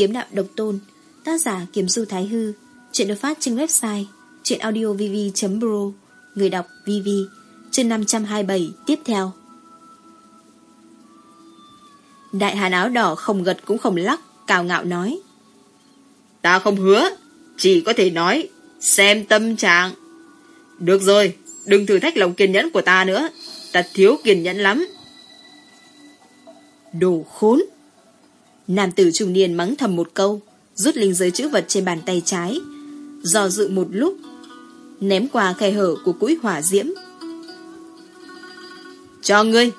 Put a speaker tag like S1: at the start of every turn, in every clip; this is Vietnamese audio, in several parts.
S1: Kiếm đạo độc tôn Tác giả Kiếm Du Thái Hư Chuyện được phát trên website Chuyện audiovv.pro Người đọc VV Chương 527 tiếp theo. Đại hàn áo đỏ không gật cũng không lắc Cào ngạo nói.
S2: Ta không hứa Chỉ có thể nói Xem tâm trạng. Được rồi Đừng thử thách lòng kiên nhẫn của ta nữa Ta thiếu kiên nhẫn lắm.
S1: Đồ khốn Nam tử trung niên mắng thầm một câu, Rút linh giới chữ vật trên bàn tay trái. Do dự một lúc, Ném qua khe hở của cũi hỏa diễm.
S2: Cho ngươi.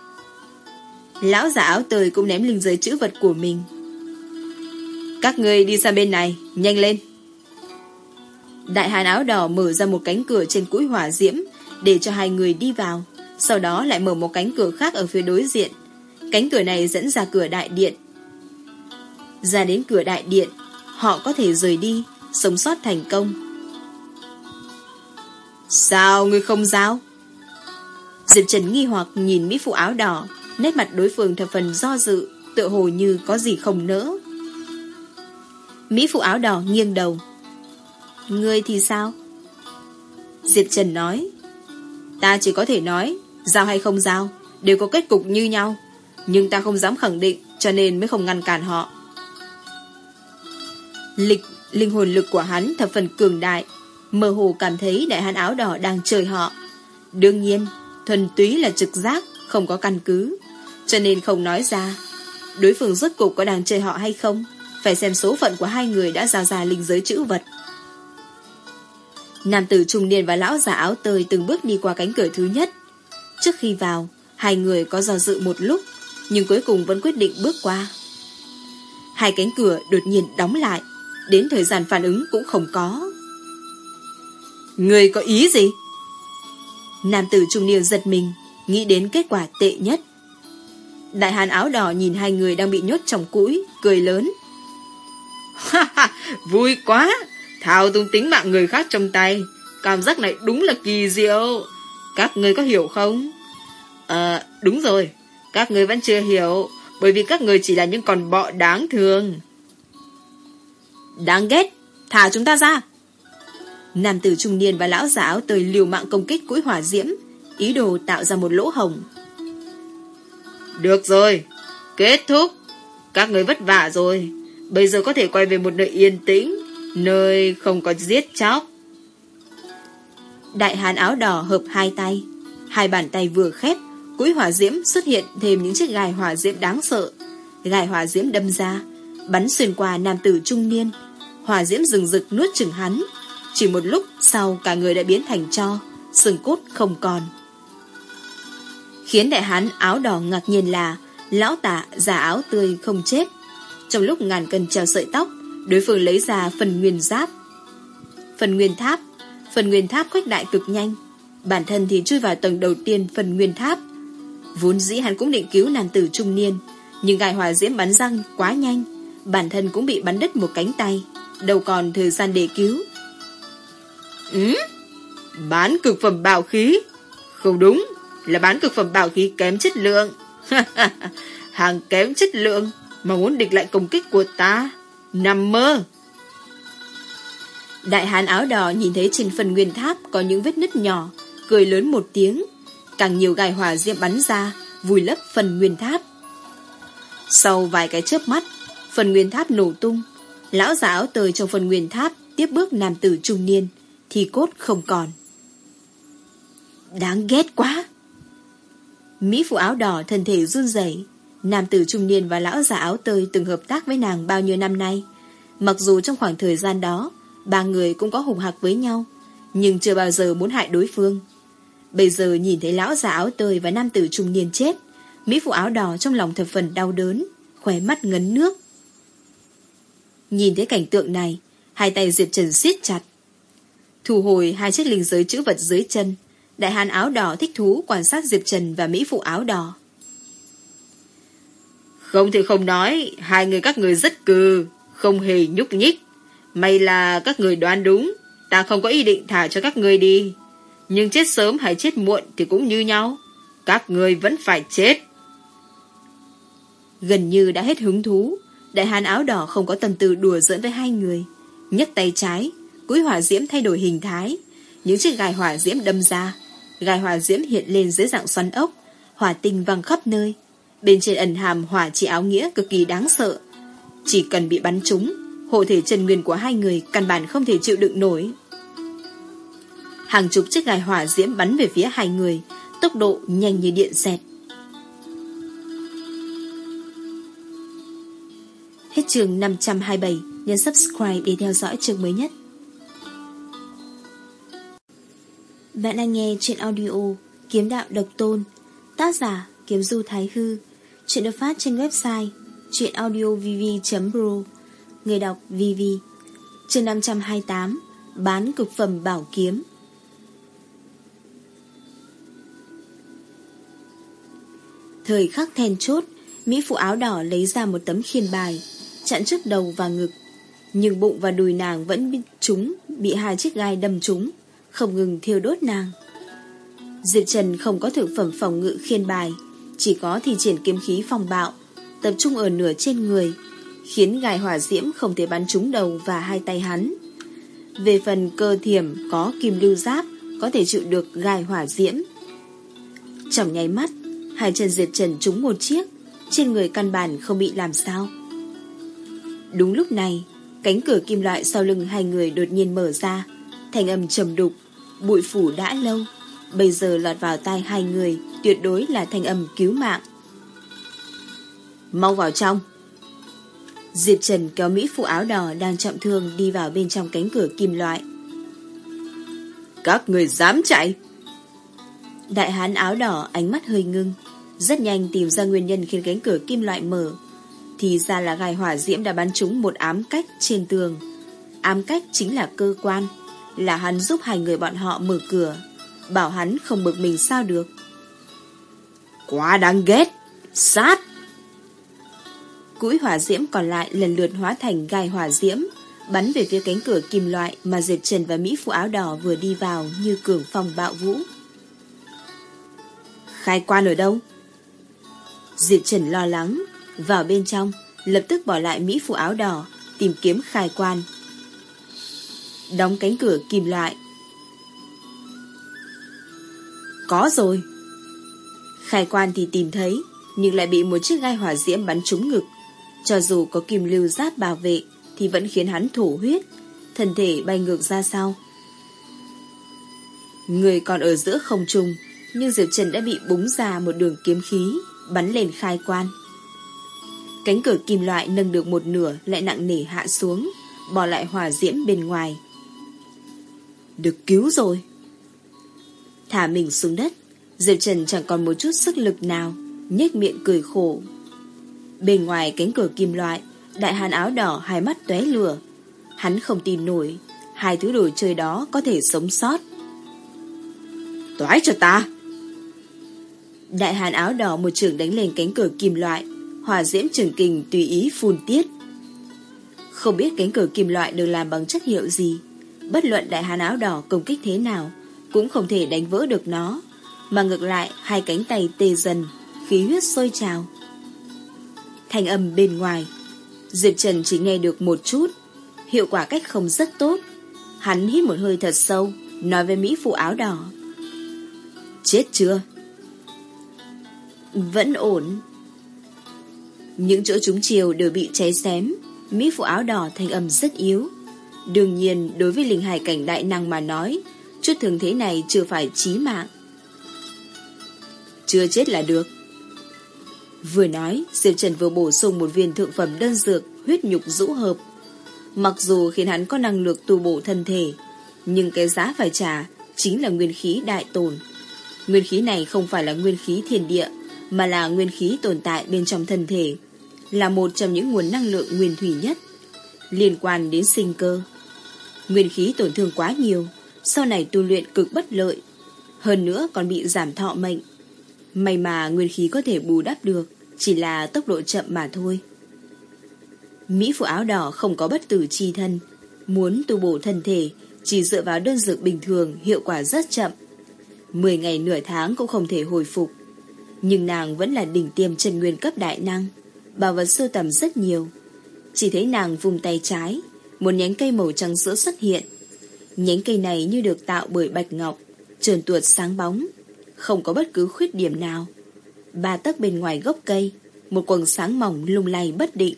S1: Lão giả áo tơi cũng ném linh giới chữ vật của mình.
S2: Các ngươi đi sang bên này, Nhanh lên.
S1: Đại hàn áo đỏ mở ra một cánh cửa trên cũi hỏa diễm Để cho hai người đi vào, Sau đó lại mở một cánh cửa khác ở phía đối diện. Cánh cửa này dẫn ra cửa đại điện ra đến cửa đại điện, họ có thể rời đi, sống sót thành công.
S2: Sao ngươi không giao?
S1: Diệp Trần nghi hoặc nhìn Mỹ phụ áo đỏ, nét mặt đối phương thập phần do dự, tựa hồ như có gì không nỡ. Mỹ phụ áo đỏ nghiêng đầu. Ngươi thì sao? Diệp Trần nói. Ta chỉ có thể nói, giao hay không giao, đều có kết cục như nhau. Nhưng ta không dám khẳng định, cho nên mới không ngăn cản họ. Lịch, linh hồn lực của hắn thập phần cường đại, mơ hồ cảm thấy đại hán áo đỏ đang chơi họ. Đương nhiên, thuần túy là trực giác, không có căn cứ, cho nên không nói ra. Đối phương rốt cục có đang chơi họ hay không, phải xem số phận của hai người đã giao ra linh giới chữ vật. Nam tử trung niên và lão già áo tơi từng bước đi qua cánh cửa thứ nhất. Trước khi vào, hai người có do dự một lúc, nhưng cuối cùng vẫn quyết định bước qua. Hai cánh cửa đột nhiên đóng lại, Đến thời gian phản ứng cũng không có. Người có ý gì? Nam tử trung niên giật mình Nghĩ đến kết quả tệ nhất. Đại hàn áo đỏ nhìn hai người đang bị nhốt trong cũi Cười lớn.
S2: Ha ha, vui quá! Thao tung tính mạng người khác trong tay Cảm giác này đúng là kỳ diệu. Các người có hiểu không? À, đúng rồi Các người vẫn chưa hiểu Bởi vì các người chỉ là những con bọ đáng thương.
S1: Đáng ghét, thả chúng ta ra. Nam tử trung niên và lão giả áo tơi liều mạng công kích cũi hỏa diễm, ý đồ tạo ra một lỗ hồng.
S2: Được rồi, kết thúc. Các người vất vả rồi. Bây giờ có thể quay về một nơi yên tĩnh, nơi không có giết chóc.
S1: Đại hán áo đỏ hợp hai tay. Hai bàn tay vừa khép, cũi hỏa diễm xuất hiện thêm những chiếc gai hỏa diễm đáng sợ. Gai hỏa diễm đâm ra, bắn xuyên qua nam tử trung niên. Hỏa diễm rừng rực nuốt chừng hắn. Chỉ một lúc sau cả người đã biến thành cho, sừng cốt không còn. Khiến đại hán áo đỏ ngạc nhiên là lão tả giả áo tươi không chết. Trong lúc ngàn cân treo sợi tóc, đối phương lấy ra phần nguyên giáp. Phần nguyên tháp, phần nguyên tháp khuếch đại cực nhanh. Bản thân thì chui vào tầng đầu tiên phần nguyên tháp. Vốn dĩ hắn cũng định cứu nam tử trung niên, nhưng gai hòa diễm bắn răng quá nhanh, bản thân cũng bị bắn đứt một cánh tay, đâu còn thời gian để cứu.
S2: Ừ? Bán cực phẩm bảo khí? Không đúng, là bán cực phẩm bảo khí kém chất lượng. Hàng kém chất lượng mà muốn địch lại công kích của ta. Nằm mơ.
S1: Đại hán áo đỏ nhìn thấy trên phần nguyên tháp có những vết nứt nhỏ, cười lớn một tiếng. Càng nhiều gai hỏa diễm bắn ra, vùi lấp phần nguyên tháp. Sau vài cái chớp mắt, phần nguyên tháp nổ tung. Lão giả áo tời trong phần nguyên tháp tiếp bước nam tử trung niên, thì cốt không còn. Đáng ghét quá! Mỹ phụ áo đỏ thân thể run rẩy Nam tử trung niên và lão giả áo tơi từng hợp tác với nàng bao nhiêu năm nay. Mặc dù trong khoảng thời gian đó, ba người cũng có hùng hạc với nhau, nhưng chưa bao giờ muốn hại đối phương. Bây giờ nhìn thấy lão giả áo tơi và nam tử trung niên chết, Mỹ phụ áo đỏ trong lòng thập phần đau đớn, khóe mắt ngấn nước. Nhìn thấy cảnh tượng này, hai tay Diệp Trần siết chặt. Thu hồi hai chiếc linh giới chữ vật dưới chân, đại hàn áo đỏ thích thú quan sát Diệp Trần và Mỹ phụ áo đỏ.
S2: Không thể không nói, hai người các người rất cừ, không hề nhúc nhích. May là các người đoán đúng, ta không có ý định thả cho các người đi. Nhưng chết sớm hay chết muộn thì cũng như nhau. Các người vẫn phải chết.
S1: Gần như đã hết hứng thú, Đại hán áo đỏ không có tâm tư đùa giỡn với hai người. nhấc tay trái, cúi hỏa diễm thay đổi hình thái. Những chiếc gai hỏa diễm đâm ra. Gai hỏa diễm hiện lên dưới dạng xoắn ốc, hỏa tinh văng khắp nơi. Bên trên ẩn hàm hỏa chỉ áo nghĩa cực kỳ đáng sợ. Chỉ cần bị bắn trúng, hộ thể chân nguyên của hai người căn bản không thể chịu đựng nổi. Hàng chục chiếc gai hỏa diễm bắn về phía hai người, tốc độ nhanh như điện xẹt. Hết trường 527, nhấn subscribe để theo dõi trường mới nhất. Bạn đang nghe chuyện audio Kiếm Đạo Độc Tôn, tác giả Kiếm Du Thái Hư, chuyện được phát trên website chuyenaudiovv.pro, người đọc VV, chương 528, bán cực phẩm bảo kiếm. Thời khắc then chốt, Mỹ phụ áo đỏ lấy ra một tấm khiên bài, chặn trước đầu và ngực. Nhưng bụng và đùi nàng vẫn bị trúng, bị hai chiếc gai đâm trúng, không ngừng thiêu đốt nàng. Diệp Trần không có thực phẩm phòng ngự khiên bài, chỉ có thi triển kiếm khí phòng bạo, tập trung ở nửa trên người, khiến gai hỏa diễm không thể bắn trúng đầu và hai tay hắn. Về phần cơ thiểm có kim lưu giáp, có thể chịu được gai hỏa diễm. Trong nháy mắt, hai chân Diệp Trần trúng một chiếc, trên người căn bản không bị làm sao. Đúng lúc này, cánh cửa kim loại sau lưng hai người đột nhiên mở ra, thành âm trầm đục, bụi phủ đã lâu, bây giờ lọt vào tai hai người, tuyệt đối là thanh âm cứu mạng. Mau vào trong. Diệp Trần kéo Mỹ phụ áo đỏ đang trọng thương đi vào bên trong cánh cửa kim loại.
S2: Các người dám chạy!
S1: Đại hán áo đỏ ánh mắt hơi ngưng, rất nhanh tìm ra nguyên nhân khiến cánh cửa kim loại mở. Thì ra là gai hỏa diễm đã bắn trúng một ám cách trên tường. Ám cách chính là cơ quan, là hắn giúp hai người bọn họ mở cửa. Bảo hắn không bực mình sao được.
S2: Quá đáng ghét! Sát!
S1: Cũi hỏa diễm còn lại lần lượt hóa thành gai hỏa diễm, bắn về phía cánh cửa kim loại mà Diệp Trần và Mỹ Phụ áo đỏ vừa đi vào như cường phong bạo vũ. Khai quan ở đâu? Diệp Trần lo lắng, vào bên trong, lập tức bỏ lại Mỹ Phụ áo đỏ, tìm kiếm khai quan. Đóng cánh cửa kìm loại. Có rồi. Khai quan thì tìm thấy, nhưng lại bị một chiếc gai hỏa diễm bắn trúng ngực. Cho dù có kim lưu giáp bảo vệ, thì vẫn khiến hắn thổ huyết, thân thể bay ngược ra sau. Người còn ở giữa không trung, nhưng Diệp Trần đã bị búng ra một đường kiếm khí, bắn lên khai quan. Cánh cửa kim loại nâng được một nửa lại nặng nề hạ xuống, bỏ lại hỏa diễm bên ngoài. Được cứu rồi. Thả mình xuống đất, Diệp Trần chẳng còn một chút sức lực nào, nhếch miệng cười khổ. Bên ngoài cánh cửa kim loại, đại hàn áo đỏ hai mắt tóe lửa. Hắn không tin nổi, hai thứ đồ chơi đó có thể sống sót.
S2: Toái cho ta!
S1: Đại hàn áo đỏ một trường đánh lên cánh cửa kim loại, hỏa diễm trường kình tùy ý phun tiết. Không biết cánh cửa kim loại được làm bằng chất hiệu gì, bất luận đại hán áo đỏ công kích thế nào, cũng không thể đánh vỡ được nó, mà ngược lại hai cánh tay tê dần, khí huyết sôi trào. Thanh âm bên ngoài, Diệp Trần chỉ nghe được một chút, hiệu quả cách không rất tốt. Hắn hít một hơi thật sâu, nói với Mỹ phụ áo đỏ. Chết chưa? Vẫn ổn. Những chỗ trúng chiều đều bị cháy xém, Mỹ phụ áo đỏ thanh âm rất yếu. Đương nhiên, đối với linh hải cảnh đại năng mà nói, chút thường thế này chưa phải chí mạng. Chưa chết là được. Vừa nói, Diệp Trần vừa bổ sung một viên thượng phẩm đơn dược huyết nhục rũ hợp. Mặc dù khiến hắn có năng lực tu bổ thân thể, nhưng cái giá phải trả chính là nguyên khí đại tồn. Nguyên khí này không phải là nguyên khí thiên địa, mà là nguyên khí tồn tại bên trong thân thể, là một trong những nguồn năng lượng nguyên thủy nhất, liên quan đến sinh cơ. Nguyên khí tổn thương quá nhiều, sau này tu luyện cực bất lợi, hơn nữa còn bị giảm thọ mệnh. May mà nguyên khí có thể bù đắp được, chỉ là tốc độ chậm mà thôi. Mỹ phụ áo đỏ không có bất tử chi thân, muốn tu bổ thân thể chỉ dựa vào đơn dược bình thường hiệu quả rất chậm. Mười ngày nửa tháng cũng không thể hồi phục. Nhưng nàng vẫn là đỉnh tiêm chân nguyên cấp đại năng, bảo vật sưu tầm rất nhiều. Chỉ thấy nàng vùng tay trái, một nhánh cây màu trắng sữa xuất hiện. Nhánh cây này như được tạo bởi bạch ngọc, trơn tuột sáng bóng, không có bất cứ khuyết điểm nào. Ba tấc bên ngoài gốc cây, một quầng sáng mỏng lung lay bất định,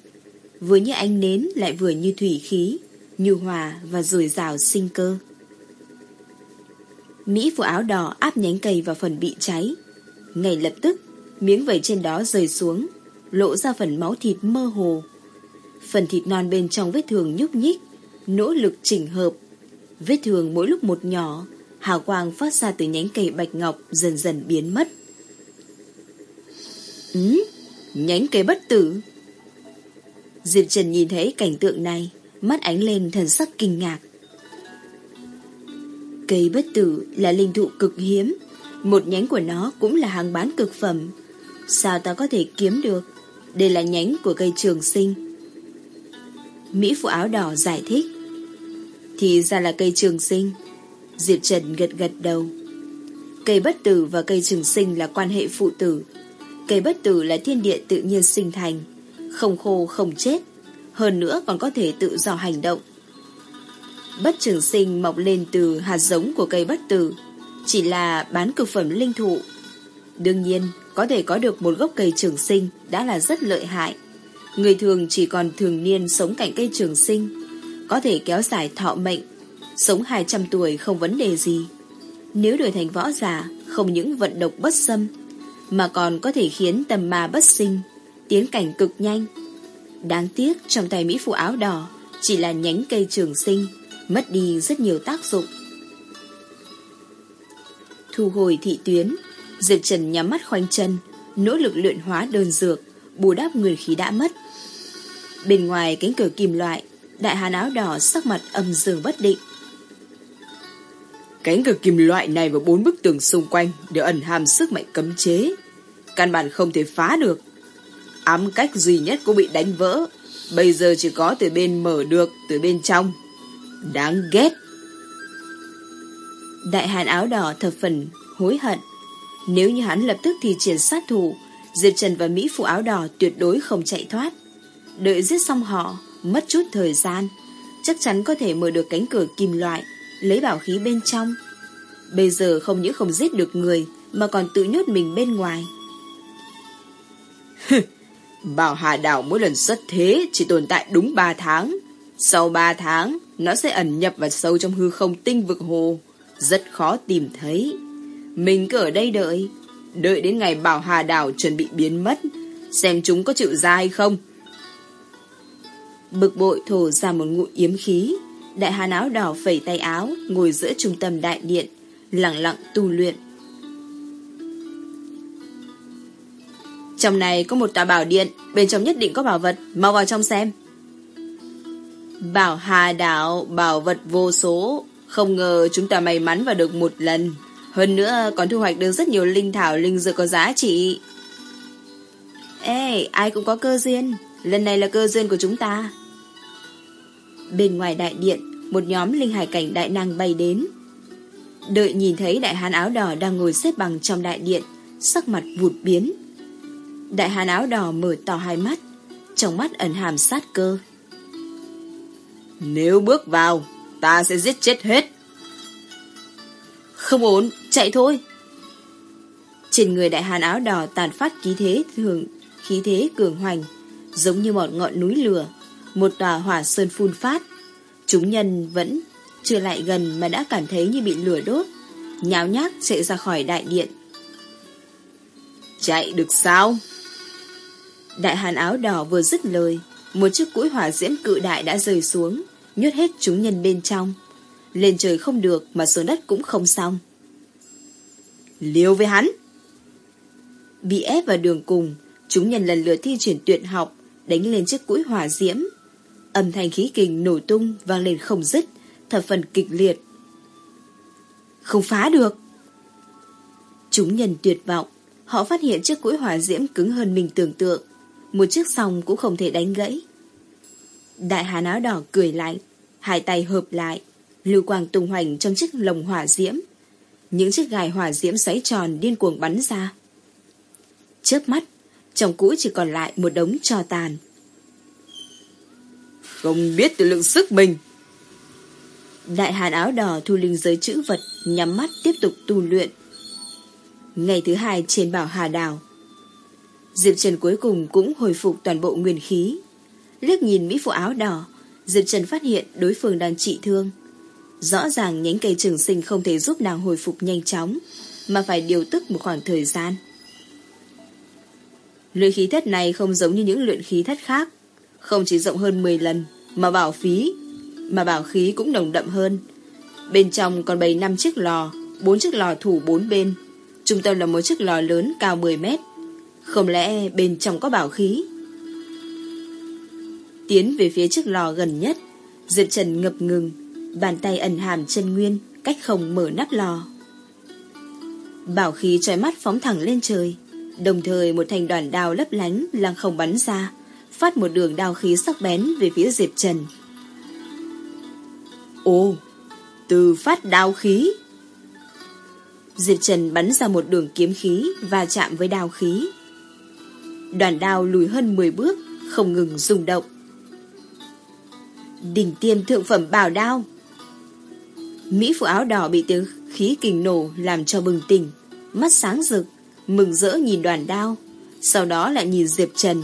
S1: vừa như ánh nến lại vừa như thủy khí, nhu hòa và dồi dào sinh cơ. Mỹ phụ áo đỏ áp nhánh cây vào phần bị cháy. Ngay lập tức, miếng vẩy trên đó rơi xuống, lộ ra phần máu thịt mơ hồ. Phần thịt non bên trong vết thương nhúc nhích, nỗ lực chỉnh hợp. Vết thương mỗi lúc một nhỏ, hào quang phát ra từ nhánh cây bạch ngọc dần dần biến mất. Ừ, nhánh cây bất tử. Diệp Trần nhìn thấy cảnh tượng này, mắt ánh lên thần sắc kinh ngạc. Cây bất tử là linh thụ cực hiếm, một nhánh của nó cũng là hàng bán cực phẩm. Sao ta có thể kiếm được? Đây là nhánh của cây trường sinh. Mỹ phụ áo đỏ giải thích. Thì ra là cây trường sinh. Diệp Trần gật gật đầu. Cây bất tử và cây trường sinh là quan hệ phụ tử. Cây bất tử là thiên địa tự nhiên sinh thành, không khô không chết, hơn nữa còn có thể tự do hành động. Bất trường sinh mọc lên từ hạt giống của cây bất tử, chỉ là bán cực phẩm linh thụ. Đương nhiên, có thể có được một gốc cây trường sinh đã là rất lợi hại. Người thường chỉ còn thường niên sống cạnh cây trường sinh, có thể kéo dài thọ mệnh, sống 200 tuổi không vấn đề gì. Nếu đổi thành võ giả, không những vận độc bất xâm, mà còn có thể khiến tầm ma bất sinh, tiến cảnh cực nhanh. Đáng tiếc trong tay Mỹ phụ áo đỏ chỉ là nhánh cây trường sinh, mất đi rất nhiều tác dụng. Thu hồi thị tuyến, Diệp Trần nhắm mắt khoanh chân, nỗ lực luyện hóa đơn dược, bù đắp người khí đã mất. Bên ngoài cánh cửa kim loại, đại hán áo đỏ sắc mặt âm dương bất định.
S2: Cánh cửa kim loại này và bốn bức tường xung quanh đều ẩn hàm sức mạnh cấm chế. Căn bản không thể phá được. Ám cách duy nhất cũng bị đánh vỡ. Bây giờ chỉ có từ bên mở được, từ bên trong. Đáng ghét.
S1: Đại hàn áo đỏ thập phần hối hận. Nếu như hắn lập tức thì triển sát thủ, Diệp Trần và Mỹ phụ áo đỏ tuyệt đối không chạy thoát. Đợi giết xong họ, mất chút thời gian, chắc chắn có thể mở được cánh cửa kim loại, lấy bảo khí bên trong. Bây giờ không những không giết được người, mà còn tự nhốt mình bên ngoài.
S2: Bảo Hà Đảo mỗi lần xuất thế chỉ tồn tại đúng 3 tháng. Sau 3 tháng, nó sẽ ẩn nhập vào sâu trong hư không tinh vực hồ. Rất khó tìm thấy. Mình cứ ở đây đợi. Đợi đến ngày Bảo Hà Đảo chuẩn bị biến mất. Xem chúng có chịu ra hay không.
S1: Bực bội thổ ra một ngụm yếm khí. Đại hàn áo đỏ phẩy tay áo, ngồi giữa trung tâm đại điện, lặng lặng tu luyện. Trong này có một tòa bảo điện, bên trong nhất định có bảo vật, mau vào trong xem. Bảo Hà Đảo, bảo vật vô số, không ngờ chúng ta may mắn vào được một lần. Hơn nữa còn thu hoạch được rất nhiều linh thảo linh dược có giá trị. Ê, ai cũng có cơ duyên, lần này là cơ duyên của chúng ta. Bên ngoài đại điện, một nhóm linh hải cảnh đại năng bay đến. Đợi nhìn thấy đại hán áo đỏ đang ngồi xếp bằng trong đại điện, sắc mặt vụt biến. Đại hán áo đỏ mở to hai mắt, trong mắt ẩn hàm sát cơ.
S2: Nếu bước vào, ta sẽ giết chết hết.
S1: Không ổn, chạy thôi. Trên người đại hàn áo đỏ tàn phát khí thế thường, khí thế cường hoành, giống như một ngọn núi lửa, một tòa hỏa sơn phun phát. Chúng nhân vẫn chưa lại gần mà đã cảm thấy như bị lửa đốt, nháo nhác chạy ra khỏi đại điện.
S2: Chạy được sao?
S1: Đại hàn áo đỏ vừa dứt lời, một chiếc cũi hỏa diễm cự đại đã rơi xuống, nhốt hết chúng nhân bên trong. Lên trời không được mà xuống đất cũng không xong.
S2: Liêu với hắn!
S1: Bị ép vào đường cùng, chúng nhân lần lượt thi chuyển tuyệt học, đánh lên chiếc cũi hỏa diễm. Âm thanh khí kình nổ tung vang lên không dứt, thập phần kịch liệt. Không phá được! Chúng nhân tuyệt vọng, họ phát hiện chiếc cũi hỏa diễm cứng hơn mình tưởng tượng. Một chiếc sòng cũng không thể đánh gãy. Đại hán áo đỏ cười lạnh, hai tay hợp lại, lưu quang tung hoành trong chiếc lồng hỏa diễm. Những chiếc gài hỏa diễm xoáy tròn điên cuồng bắn ra. Chớp mắt, trong cũi chỉ còn lại một đống trò tàn.
S2: Không biết tự lượng sức mình.
S1: Đại hàn áo đỏ thu linh giới chữ vật, nhắm mắt tiếp tục tu luyện. Ngày thứ hai trên bảo Hà Đào. Diệp Trần cuối cùng cũng hồi phục toàn bộ nguyên khí. Liếc nhìn Mỹ phụ áo đỏ, Diệp Trần phát hiện đối phương đang trị thương. Rõ ràng nhánh cây trường sinh không thể giúp nàng hồi phục nhanh chóng, mà phải điều tức một khoảng thời gian. Luyện khí thất này không giống như những luyện khí thất khác, không chỉ rộng hơn 10 lần, mà bảo phí, mà bảo khí cũng nồng đậm hơn. Bên trong còn bày 5 chiếc lò, 4 chiếc lò thủ bốn bên. Trung tâm là một chiếc lò lớn cao 10 mét. Không lẽ bên trong có bảo khí? Tiến về phía chiếc lò gần nhất, Diệp Trần ngập ngừng, bàn tay ẩn hàm chân nguyên, cách không mở nắp lò. Bảo khí trói mắt phóng thẳng lên trời, đồng thời một thành đoàn đao lấp lánh lăng không bắn ra, phát một đường đao khí sắc bén về phía Diệp Trần. Ồ, từ phát đao khí. Diệp Trần bắn ra một đường kiếm khí và chạm với đao khí. Đoàn đao lùi hơn 10 bước, không ngừng rung động. Đỉnh tiêm thượng phẩm bảo đao. Mỹ phụ áo đỏ bị tiếng khí kình nổ làm cho bừng tỉnh, mắt sáng rực, mừng rỡ nhìn đoàn đao, sau đó lại nhìn Diệp Trần.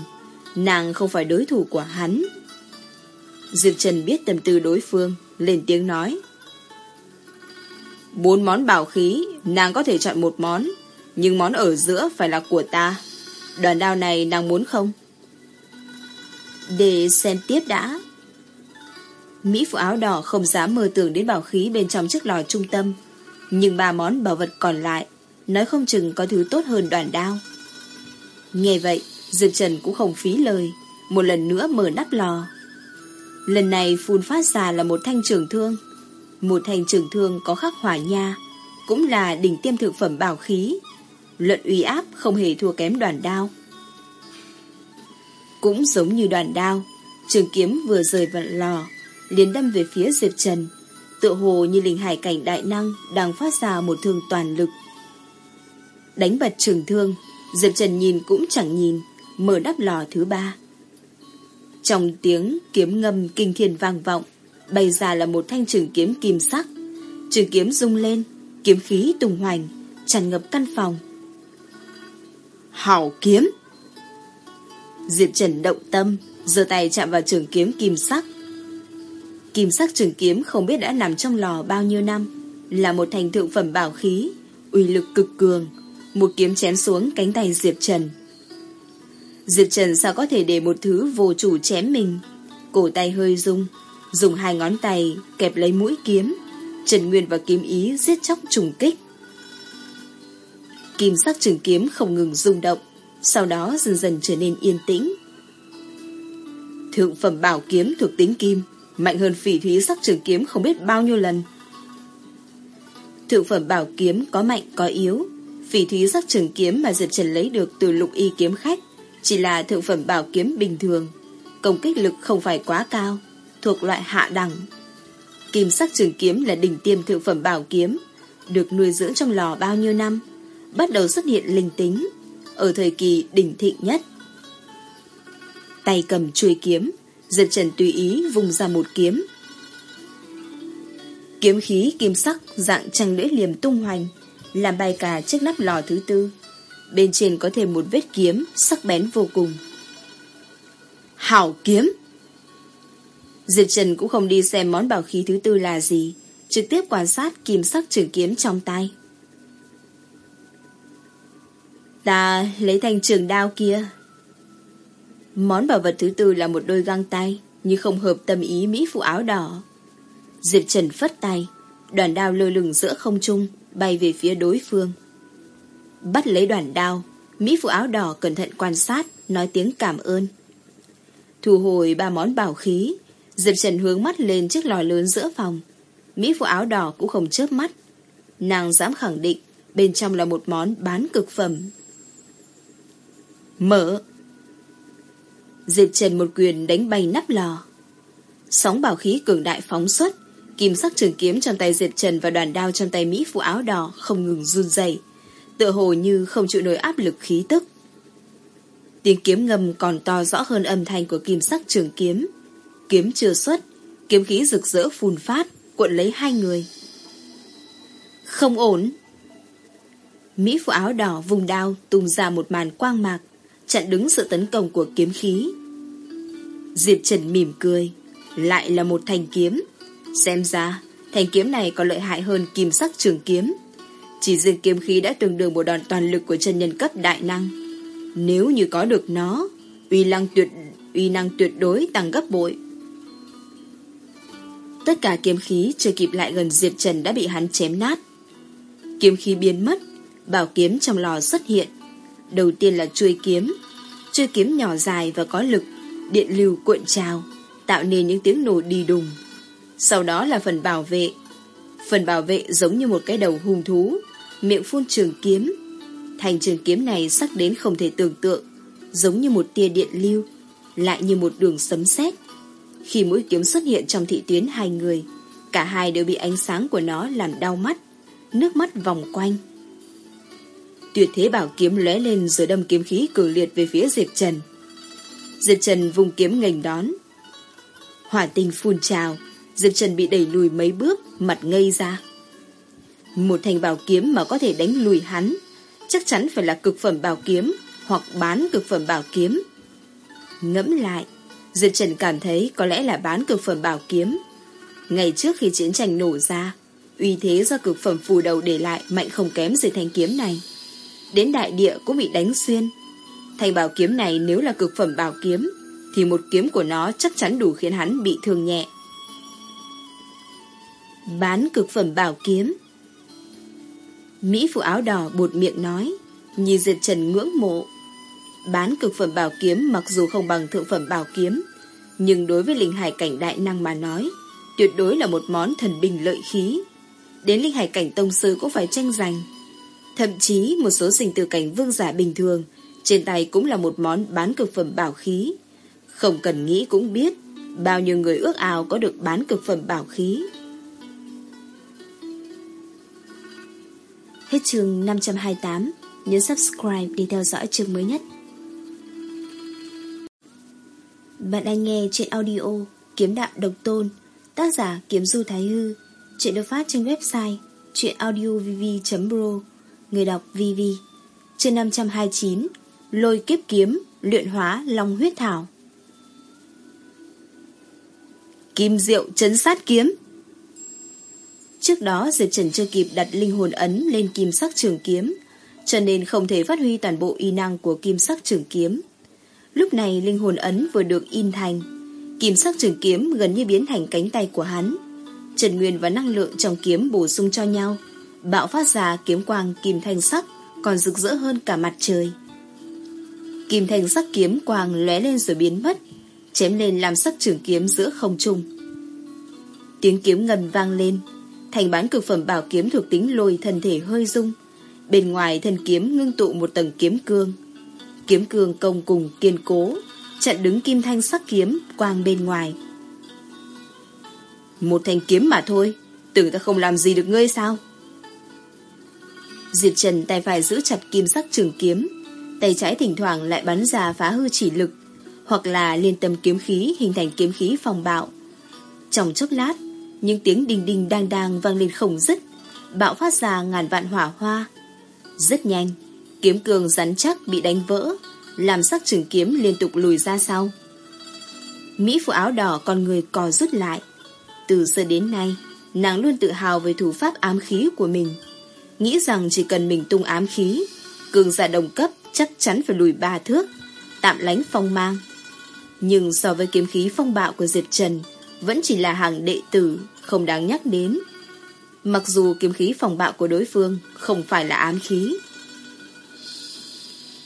S1: Nàng không phải đối thủ của hắn. Diệp Trần biết tâm tư đối phương, lên tiếng nói. Bốn món bảo khí, nàng có thể chọn một món, nhưng món ở giữa phải là của ta. Đoàn đao này nàng muốn không? Để xem tiếp đã. Mỹ phụ áo đỏ không dám mơ tưởng đến bảo khí bên trong chiếc lò trung tâm. Nhưng ba món bảo vật còn lại, nói không chừng có thứ tốt hơn đoàn đao. Nghe vậy, Diệp Trần cũng không phí lời, một lần nữa mở nắp lò. Lần này phun phát ra là một thanh trường thương. Một thanh trường thương có khắc hỏa nha, cũng là đỉnh tiêm thực phẩm bảo khí. Luận uy áp không hề thua kém đoàn đao. Cũng giống như đoàn đao, trường kiếm vừa rời vào lò, liền đâm về phía Diệp Trần, tựa hồ như linh hải cảnh đại năng đang phát ra một thương toàn lực. Đánh bật trường thương, Diệp Trần nhìn cũng chẳng nhìn, mở đắp lò thứ ba. Trong tiếng kiếm ngâm kinh thiên vang vọng, bày ra là một thanh trường kiếm kim sắc. Trường kiếm rung lên, kiếm khí tung hoành, tràn ngập căn phòng. Hảo kiếm! Diệp Trần động tâm, giơ tay chạm vào trường kiếm kim sắc. Kim sắc trường kiếm không biết đã nằm trong lò bao nhiêu năm, là một thành thượng phẩm bảo khí, uy lực cực cường, một kiếm chém xuống cánh tay Diệp Trần. Diệp Trần sao có thể để một thứ vô chủ chém mình, cổ tay hơi rung, dùng hai ngón tay kẹp lấy mũi kiếm, Trần Nguyên và kiếm ý giết chóc trùng kích. Kim sắc trường kiếm không ngừng rung động, sau đó dần dần trở nên yên tĩnh. Thượng phẩm bảo kiếm thuộc tính kim, mạnh hơn phỉ thúy sắc trường kiếm không biết bao nhiêu lần. Thượng phẩm bảo kiếm có mạnh có yếu, phỉ thúy sắc trường kiếm mà Diệp Trần lấy được từ lục y kiếm khách chỉ là thượng phẩm bảo kiếm bình thường, công kích lực không phải quá cao, thuộc loại hạ đẳng. Kim sắc trường kiếm là đỉnh tiêm thượng phẩm bảo kiếm, được nuôi dưỡng trong lò bao nhiêu năm, bắt đầu xuất hiện linh tính, ở thời kỳ đỉnh thịnh nhất. Tay cầm chuôi kiếm, Diệp Trần tùy ý vùng ra một kiếm. Kiếm khí kim sắc dạng trăng lưỡi liềm tung hoành, làm bay cả chiếc nắp lò thứ tư. Bên trên có thêm một vết kiếm sắc bén vô cùng. Hảo kiếm! Diệp Trần cũng không đi xem món bảo khí thứ tư là gì, trực tiếp quan sát kim sắc trường kiếm trong tay. Ta lấy thanh trường đao kia. Món bảo vật thứ tư là một đôi găng tay, nhưng không hợp tâm ý Mỹ phụ áo đỏ. Diệp Trần phất tay, đoàn đao lơ lửng giữa không trung, bay về phía đối phương. Bắt lấy đoàn đao, Mỹ phụ áo đỏ cẩn thận quan sát, nói tiếng cảm ơn. Thu hồi ba món bảo khí, Diệp Trần hướng mắt lên chiếc lò lớn giữa phòng. Mỹ phụ áo đỏ cũng không chớp mắt. Nàng dám khẳng định bên trong là một món bán cực phẩm. Mở! Diệp Trần một quyền đánh bay nắp lò. Sóng bảo khí cường đại phóng xuất, kim sắc trường kiếm trong tay Diệp Trần và đoàn đao trong tay Mỹ phụ áo đỏ không ngừng run dày, tựa hồ như không chịu nổi áp lực khí tức. Tiếng kiếm ngầm còn to rõ hơn âm thanh của kim sắc trường kiếm. Kiếm chưa xuất, kiếm khí rực rỡ phun phát, cuộn lấy hai người. Không ổn. Mỹ phụ áo đỏ vùng đao tung ra một màn quang mạc, chặn đứng sự tấn công của kiếm khí. Diệp Trần mỉm cười, lại là một thanh kiếm. Xem ra, thanh kiếm này còn lợi hại hơn kim sắc trường kiếm. Chỉ riêng kiếm khí đã tương đương một đòn toàn lực của chân nhân cấp đại năng. Nếu như có được nó, uy năng tuyệt uy năng tuyệt đối tăng gấp bội. Tất cả kiếm khí chưa kịp lại gần Diệp Trần đã bị hắn chém nát. Kiếm khí biến mất, bảo kiếm trong lò xuất hiện. Đầu tiên là chuôi kiếm. Chuôi kiếm nhỏ dài và có lực, điện lưu cuộn trào, tạo nên những tiếng nổ đi đùng. Sau đó là phần bảo vệ. Phần bảo vệ giống như một cái đầu hung thú, miệng phun trường kiếm. Thành trường kiếm này sắc đến không thể tưởng tượng, giống như một tia điện lưu, lại như một đường sấm sét. Khi mũi kiếm xuất hiện trong thị tuyến hai người, cả hai đều bị ánh sáng của nó làm đau mắt, nước mắt vòng quanh. Tuyệt thế bảo kiếm lóe lên rồi đâm kiếm khí cường liệt về phía Diệp Trần. Diệp Trần vùng kiếm nghênh đón. Hỏa tinh phun trào, Diệp Trần bị đẩy lùi mấy bước, mặt ngây ra. Một thành bảo kiếm mà có thể đánh lùi hắn, chắc chắn phải là cực phẩm bảo kiếm hoặc bán cực phẩm bảo kiếm. Ngẫm lại, Diệp Trần cảm thấy có lẽ là bán cực phẩm bảo kiếm. Ngày trước khi chiến tranh nổ ra, uy thế do cực phẩm phù đầu để lại mạnh không kém gì thanh kiếm này. Đến đại địa cũng bị đánh xuyên. Thanh bảo kiếm này nếu là cực phẩm bảo kiếm, thì một kiếm của nó chắc chắn đủ khiến hắn bị thương nhẹ. Bán cực phẩm bảo kiếm Mỹ phụ áo đỏ bột miệng nói, nhìn Diệp Trần ngưỡng mộ. Bán cực phẩm bảo kiếm mặc dù không bằng thượng phẩm bảo kiếm, nhưng đối với linh hải cảnh đại năng mà nói, tuyệt đối là một món thần bình lợi khí. Đến linh hải cảnh tông sư cũng phải tranh giành. Thậm chí một số sinh tử cảnh vương giả bình thường, trên tay cũng là một món bán cực phẩm bảo khí. Không cần nghĩ cũng biết, bao nhiêu người ước ao có được bán cực phẩm bảo khí. Hết chương 528, nhấn subscribe để theo dõi chương mới nhất. Bạn đang nghe trên audio Kiếm Đạo Độc Tôn, tác giả Kiếm Du Thái Hư, chuyện được phát trên website chuyệnaudiovv.pro, người đọc VV, chương 529, Lôi Kiếp Kiếm, luyện hóa Long Huyết Thảo. Kim Diệu chấn sát kiếm Trước đó Diệp Trần chưa kịp đặt linh hồn ấn lên kim sắc trường kiếm, cho nên không thể phát huy toàn bộ y năng của kim sắc trường kiếm. Lúc này linh hồn ấn vừa được in thành, kim sắc trường kiếm gần như biến thành cánh tay của hắn. Trần Nguyên và năng lượng trong kiếm bổ sung cho nhau, bạo phát ra kiếm quang kim thanh sắc còn rực rỡ hơn cả mặt trời. Kim thanh sắc kiếm quang lóe lên rồi biến mất, chém lên làm sắc trường kiếm giữa không trung. Tiếng kiếm ngân vang lên, thành bán cực phẩm bảo kiếm thuộc tính lôi thân thể hơi rung. Bên ngoài thân kiếm ngưng tụ một tầng kiếm cương. Kiếm cương công cùng kiên cố, chặn đứng kim thanh sắc kiếm quang bên ngoài. Một thanh kiếm mà thôi, tưởng ta không làm gì được ngươi sao? Diệp Trần tay phải giữ chặt kim sắc trường kiếm, tay trái thỉnh thoảng lại bắn ra phá hư chỉ lực, hoặc là liên tâm kiếm khí hình thành kiếm khí phòng bạo. Trong chốc lát, những tiếng đình đình đang đang vang lên không dứt, bạo phát ra ngàn vạn hỏa hoa. Rất nhanh, kiếm cường rắn chắc bị đánh vỡ, làm sắc trường kiếm liên tục lùi ra sau. Mỹ phụ áo đỏ con người cò rút lại. Từ xưa đến nay, nàng luôn tự hào về thủ pháp ám khí của mình. Nghĩ rằng chỉ cần mình tung ám khí, cường giả đồng cấp chắc chắn phải lùi ba thước, tạm lánh phong mang. Nhưng so với kiếm khí phong bạo của Diệp Trần, vẫn chỉ là hàng đệ tử, không đáng nhắc đến. Mặc dù kiếm khí phòng bạo của đối phương không phải là ám khí.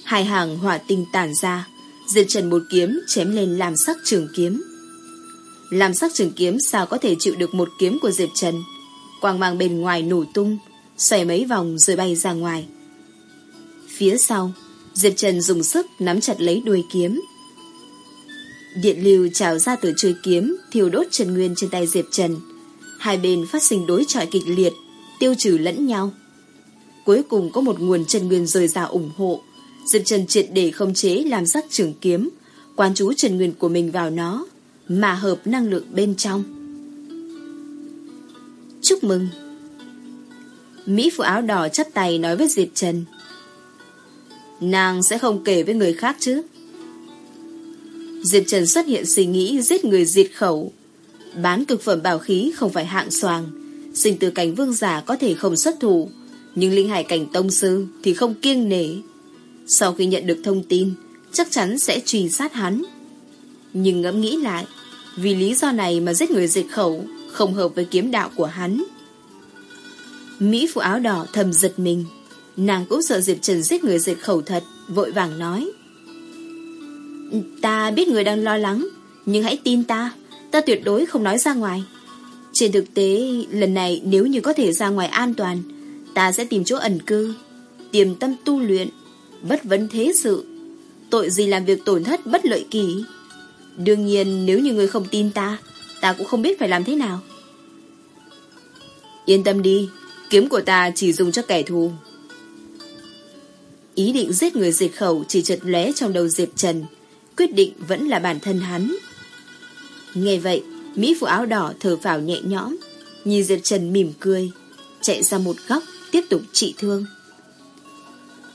S1: Hai hàng hỏa tinh tản ra, diệp trần một kiếm chém lên làm sắc trường kiếm. Làm sắc trường kiếm sao có thể chịu được một kiếm của Diệp Trần. Quang mang bên ngoài nổ tung, xoay mấy vòng rồi bay ra ngoài. Phía sau, Diệp Trần dùng sức nắm chặt lấy đuôi kiếm, Điện lưu trào ra từ chuôi kiếm, thiêu đốt Trần Nguyên trên tay Diệp Trần. Hai bên phát sinh đối chọi kịch liệt, tiêu trừ lẫn nhau. Cuối cùng có một nguồn Trần Nguyên rời ra ủng hộ. Diệp Trần triệt để không chế làm sắc trường kiếm, quan chú Trần Nguyên của mình vào nó. mà hợp năng lượng bên trong. Chúc mừng! Mỹ phụ áo đỏ chắp tay nói với Diệp Trần. Nàng sẽ không kể với người khác chứ? Diệp Trần xuất hiện suy nghĩ giết người diệt khẩu. Bán cực phẩm bảo khí không phải hạng soàng. Sinh từ cảnh vương giả có thể không xuất thủ, nhưng linh hải cảnh tông sư thì không kiêng nể. Sau khi nhận được thông tin, chắc chắn sẽ truy sát hắn. Nhưng ngẫm nghĩ lại, vì lý do này mà giết người diệt khẩu không hợp với kiếm đạo của hắn. Mỹ phụ áo đỏ thầm giật mình. Nàng cũng sợ Diệp Trần giết người diệt khẩu thật, vội vàng nói. Ta biết người đang lo lắng, nhưng hãy tin ta, ta tuyệt đối không nói ra ngoài. Trên thực tế, lần này nếu như có thể ra ngoài an toàn, ta sẽ tìm chỗ ẩn cư, tiềm tâm tu luyện, bất vấn thế sự. Tội gì làm việc tổn thất bất lợi kỳ. Đương nhiên nếu như người không tin ta, ta cũng không biết phải làm thế nào. Yên tâm đi, kiếm của ta chỉ dùng cho kẻ thù. Ý định giết người diệt khẩu chỉ chợt lóe trong đầu Diệp Trần, quyết định vẫn là bản thân hắn. Nghe vậy, Mỹ phụ áo đỏ thở phào nhẹ nhõm, nhìn Diệp Trần mỉm cười, chạy ra một góc, tiếp tục trị thương.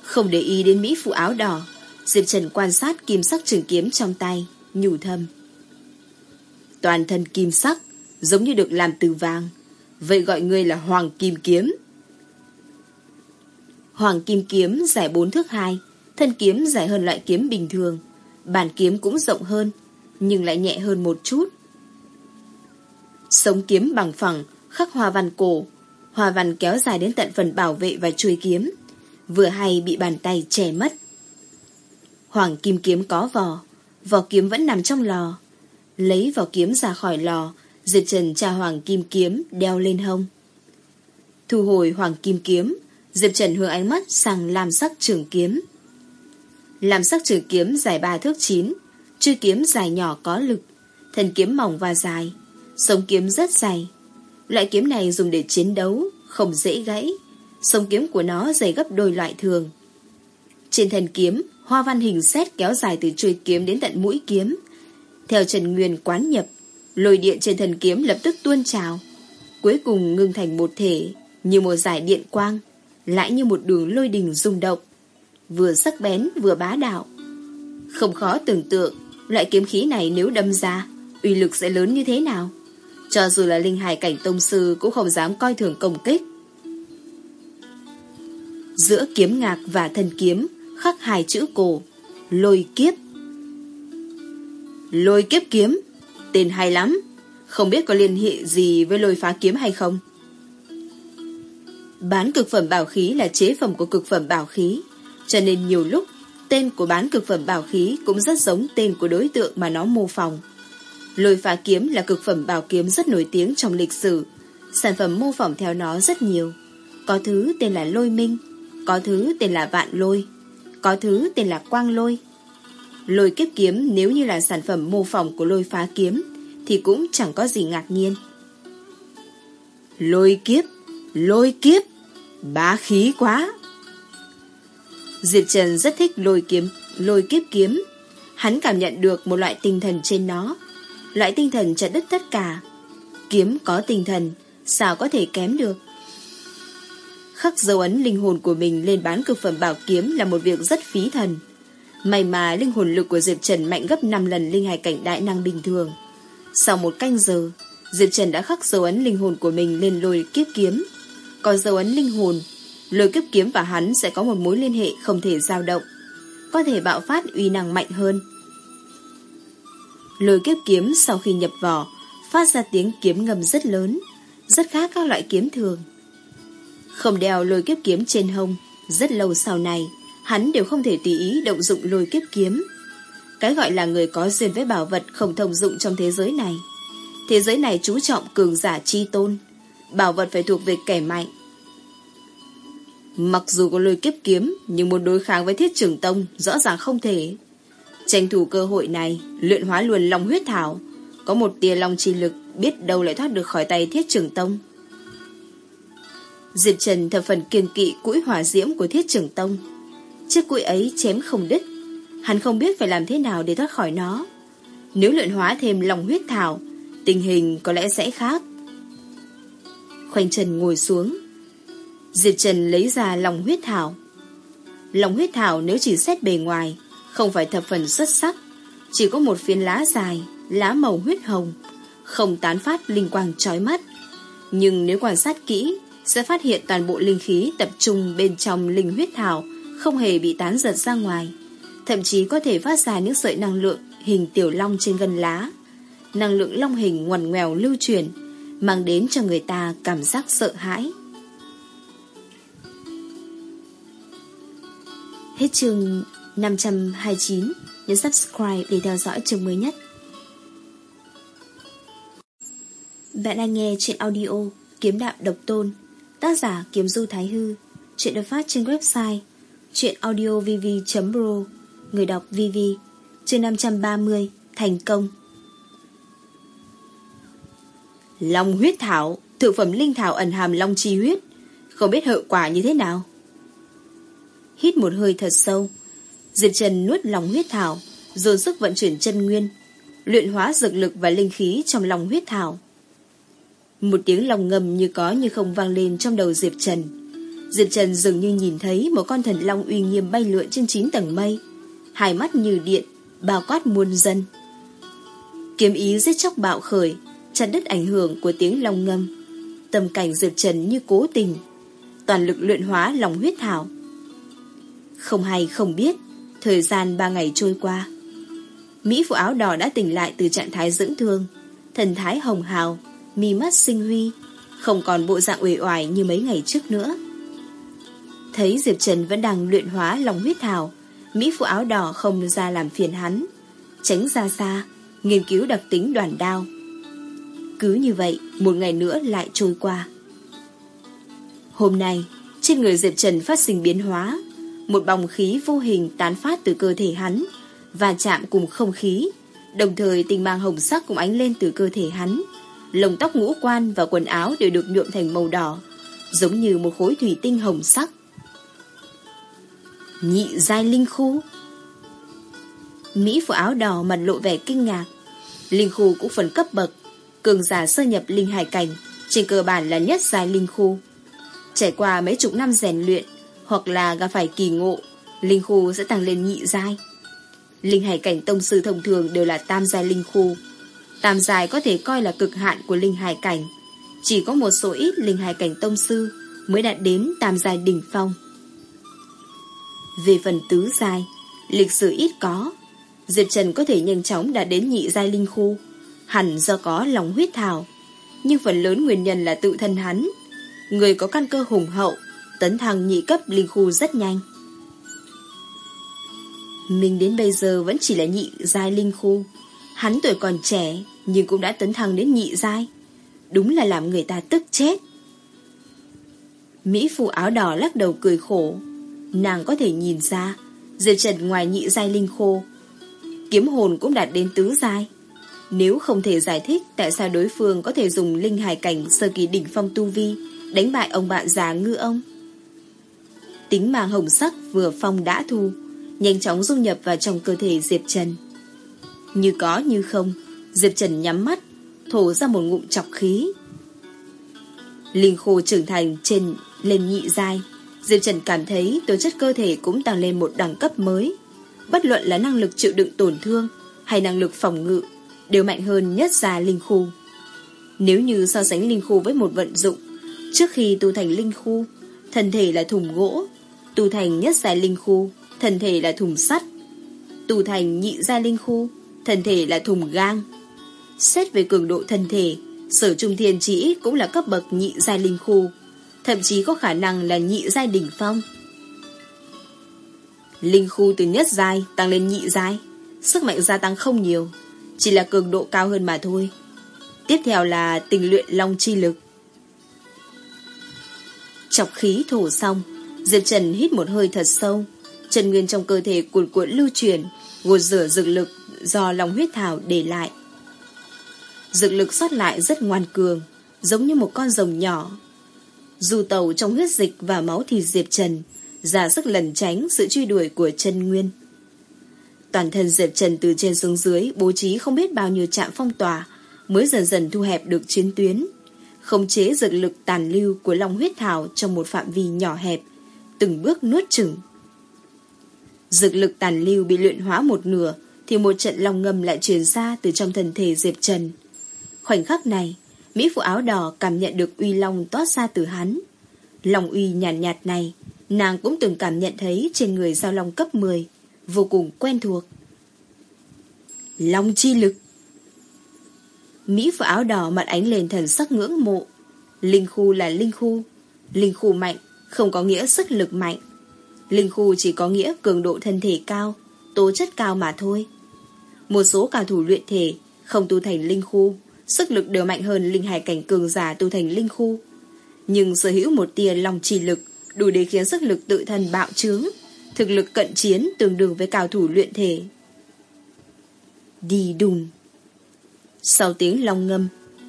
S1: Không để ý đến Mỹ phụ áo đỏ, Diệp Trần quan sát kim sắc trường kiếm trong tay, nhủ thầm. Toàn thân kim sắc, giống như được làm từ vàng, vậy gọi ngươi là Hoàng Kim Kiếm. Hoàng Kim Kiếm dài 4 thước 2, thân kiếm dài hơn loại kiếm bình thường, bản kiếm cũng rộng hơn, nhưng lại nhẹ hơn một chút. Sống kiếm bằng phẳng, khắc hoa văn cổ, hoa văn kéo dài đến tận phần bảo vệ và chuôi kiếm, vừa hay bị bàn tay chè mất. Hoàng kim kiếm có vò, vỏ kiếm vẫn nằm trong lò. Lấy vỏ kiếm ra khỏi lò, Diệp Trần tra hoàng kim kiếm đeo lên hông. Thu hồi hoàng kim kiếm, Diệp Trần hướng ánh mắt sang làm sắc trường kiếm. Làm sắc trường kiếm dài ba thước chín, chui kiếm dài nhỏ có lực, thân kiếm mỏng và dài, sống kiếm rất dày. Loại kiếm này dùng để chiến đấu, không dễ gãy. Sống kiếm của nó dày gấp đôi loại thường. Trên thân kiếm, hoa văn hình xét kéo dài từ chuôi kiếm đến tận mũi kiếm. Theo Trần Nguyên quán nhập, lôi điện trên thân kiếm lập tức tuôn trào. Cuối cùng ngưng thành một thể, như một dải điện quang, lại như một đường lôi đình rung động vừa sắc bén vừa bá đạo. Không khó tưởng tượng, loại kiếm khí này nếu đâm ra, uy lực sẽ lớn như thế nào. Cho dù là linh hải cảnh tông sư cũng không dám coi thường công kích. Giữa kiếm ngạc và thân kiếm khắc hai chữ cổ, lôi kiếp. Lôi kiếp kiếm, tên hay lắm, không biết có liên hệ gì với lôi phá kiếm hay không. Bán cực phẩm bảo khí là chế phẩm của cực phẩm bảo khí. Cho nên nhiều lúc, Tên của bán cực phẩm bảo khí Cũng rất giống tên của đối tượng mà nó mô phỏng. Lôi phá kiếm là cực phẩm bảo kiếm Rất nổi tiếng trong lịch sử. Sản phẩm mô phỏng theo nó rất nhiều. Có thứ tên là lôi minh, Có thứ tên là vạn lôi, Có thứ tên là quang lôi. Lôi kiếp kiếm nếu như là sản phẩm mô phỏng của lôi phá kiếm Thì cũng chẳng có gì ngạc nhiên. Lôi kiếp Lôi kiếp Bá khí quá Diệp Trần rất thích lôi kiếm, lôi kiếp kiếm. Hắn cảm nhận được một loại tinh thần trên nó. Loại tinh thần chặt đứt tất cả. Kiếm có tinh thần, sao có thể kém được? Khắc dấu ấn linh hồn của mình lên bán cực phẩm bảo kiếm là một việc rất phí thần. May mà linh hồn lực của Diệp Trần mạnh gấp 5 lần linh hài cảnh đại năng bình thường. Sau một canh giờ, Diệp Trần đã khắc dấu ấn linh hồn của mình lên lôi kiếp kiếm. Còn dấu ấn linh hồn lôi kiếp kiếm và hắn sẽ có một mối liên hệ không thể dao động, có thể bạo phát uy năng mạnh hơn. Lôi kiếp kiếm sau khi nhập vỏ, phát ra tiếng kiếm ngầm rất lớn, rất khác các loại kiếm thường. Không đeo lôi kiếp kiếm trên hông, rất lâu sau này, hắn đều không thể tùy ý động dụng lôi kiếp kiếm. Cái gọi là người có duyên với bảo vật không thông dụng trong thế giới này. Thế giới này chú trọng cường giả chi tôn, bảo vật phải thuộc về kẻ mạnh, Mặc dù có lôi kiếp kiếm, nhưng muốn đối kháng với thiết trưởng tông rõ ràng không thể. Tranh thủ cơ hội này, luyện hóa luồn long huyết thảo, có một tia long chi lực biết đâu lại thoát được khỏi tay thiết trưởng tông. Diệp Trần thập phần kiên kỵ cũi hỏa diễm của thiết trưởng tông. Chiếc cũi ấy chém không đứt, hắn không biết phải làm thế nào để thoát khỏi nó. Nếu luyện hóa thêm lòng huyết thảo, tình hình có lẽ sẽ khác. Khoanh Trần ngồi xuống. Diệp Trần lấy ra lòng huyết thảo. Lòng huyết thảo nếu chỉ xét bề ngoài, không phải thập phần xuất sắc, chỉ có một phiến lá dài, lá màu huyết hồng, không tán phát linh quang trói mắt. Nhưng nếu quan sát kỹ, sẽ phát hiện toàn bộ linh khí tập trung bên trong linh huyết thảo, không hề bị tán giật ra ngoài. Thậm chí có thể phát ra những sợi năng lượng hình tiểu long trên gân lá. Năng lượng long hình ngoằn ngoèo lưu truyền, mang đến cho người ta cảm giác sợ hãi. Hết chương 529, nhấn subscribe để theo dõi chương mới nhất. Bạn đang nghe chuyện audio Kiếm Đạo Độc Tôn, tác giả Kiếm Du Thái Hư, chuyện được phát trên website chuyệnaudiovv.pro, người đọc VV, chương 530, thành công. Long huyết thảo, thực phẩm linh thảo ẩn hàm long chi huyết, không biết hậu quả như thế nào. Hít một hơi thật sâu, Diệp Trần nuốt lòng huyết thảo, dồn sức vận chuyển chân nguyên, luyện hóa dược lực và linh khí trong lòng huyết thảo. Một tiếng lòng ngầm như có như không vang lên trong đầu Diệp Trần. Diệp Trần dường như nhìn thấy một con thần long uy nghiêm bay lượn trên chín tầng mây, hai mắt như điện, bao quát muôn dân. Kiếm ý giết chóc bạo khởi, chặt đứt ảnh hưởng của tiếng long ngâm. Tâm cảnh Diệp Trần như cố tình, toàn lực luyện hóa lòng huyết thảo. Không hay không biết, thời gian ba ngày trôi qua. Mỹ phụ áo đỏ đã tỉnh lại từ trạng thái dưỡng thương, thần thái hồng hào, mi mắt sinh huy, không còn bộ dạng uể oải như mấy ngày trước nữa. Thấy Diệp Trần vẫn đang luyện hóa lòng huyết thảo, Mỹ phụ áo đỏ không ra làm phiền hắn, tránh ra xa, nghiên cứu đặc tính đoàn đao. Cứ như vậy, một ngày nữa lại trôi qua. Hôm nay, trên người Diệp Trần phát sinh biến hóa, một bóng khí vô hình tán phát từ cơ thể hắn, và chạm cùng không khí, đồng thời tình mang hồng sắc cũng ánh lên từ cơ thể hắn. Lồng tóc ngũ quan và quần áo đều được nhuộm thành màu đỏ, giống như một khối thủy tinh hồng sắc. Nhị giai linh khu Mỹ phụ áo đỏ mặt lộ vẻ kinh ngạc. Linh khu cũng phần cấp bậc, cường giả sơ nhập linh hải cảnh, trên cơ bản là nhất giai linh khu. Trải qua mấy chục năm rèn luyện, hoặc là gặp phải kỳ ngộ, linh khu sẽ tăng lên nhị giai. Linh hải cảnh tông sư thông thường đều là tam giai linh khu. Tam giai có thể coi là cực hạn của linh hải cảnh. Chỉ có một số ít linh hải cảnh tông sư mới đạt đến tam giai đỉnh phong. Về phần tứ giai, lịch sử ít có. Diệp Trần có thể nhanh chóng đạt đến nhị giai linh khu, hẳn do có lòng huyết thảo. Nhưng phần lớn nguyên nhân là tự thân hắn. Người có căn cơ hùng hậu, tấn thăng nhị cấp linh khu rất nhanh. Mình đến bây giờ vẫn chỉ là nhị giai linh khu. Hắn tuổi còn trẻ, nhưng cũng đã tấn thăng đến nhị giai. Đúng là làm người ta tức chết. Mỹ phụ áo đỏ lắc đầu cười khổ. Nàng có thể nhìn ra, Diệp Trần ngoài nhị giai linh khô, kiếm hồn cũng đạt đến tứ giai. Nếu không thể giải thích tại sao đối phương có thể dùng linh hài cảnh sơ kỳ đỉnh phong tu vi đánh bại ông bạn già ngư ông. Tính màng hồng sắc vừa phong đã thu, nhanh chóng dung nhập vào trong cơ thể Diệp Trần. Như có như không, Diệp Trần nhắm mắt, thổ ra một ngụm chọc khí. Linh khô trưởng thành trên lên nhị giai, Diệp Trần cảm thấy tố chất cơ thể cũng tăng lên một đẳng cấp mới. Bất luận là năng lực chịu đựng tổn thương hay năng lực phòng ngự, đều mạnh hơn nhất già linh khu. Nếu như so sánh linh khu với một vận dụng, trước khi tu thành linh khu, thân thể là thùng gỗ, tu thành nhất già linh khu, thân thể là thùng sắt. Tu thành nhị gia linh khu, thân thể là thùng gang. Xét về cường độ thân thể, sở trung thiên chỉ cũng là cấp bậc nhị gia linh khu, thậm chí có khả năng là nhị giai đỉnh phong. Linh khu từ nhất giai tăng lên nhị giai, sức mạnh gia tăng không nhiều, chỉ là cường độ cao hơn mà thôi. Tiếp theo là tình luyện long chi lực. Chọc khí thổ xong, Diệp Trần hít một hơi thật sâu, chân nguyên trong cơ thể cuộn cuộn lưu chuyển, gột rửa dược lực do lòng huyết thảo để lại. Dược lực sót lại rất ngoan cường, giống như một con rồng nhỏ. Dù tàu trong huyết dịch và máu thịt Diệp Trần, ra sức lần tránh sự truy đuổi của chân nguyên. Toàn thân Diệp Trần từ trên xuống dưới bố trí không biết bao nhiêu trạm phong tỏa mới dần dần thu hẹp được chiến tuyến. Khống chế dược lực tàn lưu của Long huyết thảo trong một phạm vi nhỏ hẹp, từng bước nuốt chửng. Dược lực tàn lưu bị luyện hóa một nửa thì một trận long ngâm lại truyền ra từ trong thân thể Diệp Trần. Khoảnh khắc này, Mỹ phụ áo đỏ cảm nhận được uy long toát ra từ hắn. Lòng uy nhàn nhạt, nhạt này, nàng cũng từng cảm nhận thấy trên người giao long cấp 10, vô cùng quen thuộc. Long chi lực Mỹ phụ áo đỏ mặt ánh lên thần sắc ngưỡng mộ. Linh khu là linh khu. Linh khu mạnh, không có nghĩa sức lực mạnh. Linh khu chỉ có nghĩa cường độ thân thể cao, tố chất cao mà thôi. Một số cao thủ luyện thể không tu thành linh khu, sức lực đều mạnh hơn linh hải cảnh cường giả tu thành linh khu. Nhưng sở hữu một tia lòng trì lực đủ để khiến sức lực tự thân bạo trướng, thực lực cận chiến tương đương với cao thủ luyện thể. Đi đùn. Sau tiếng long ngâm,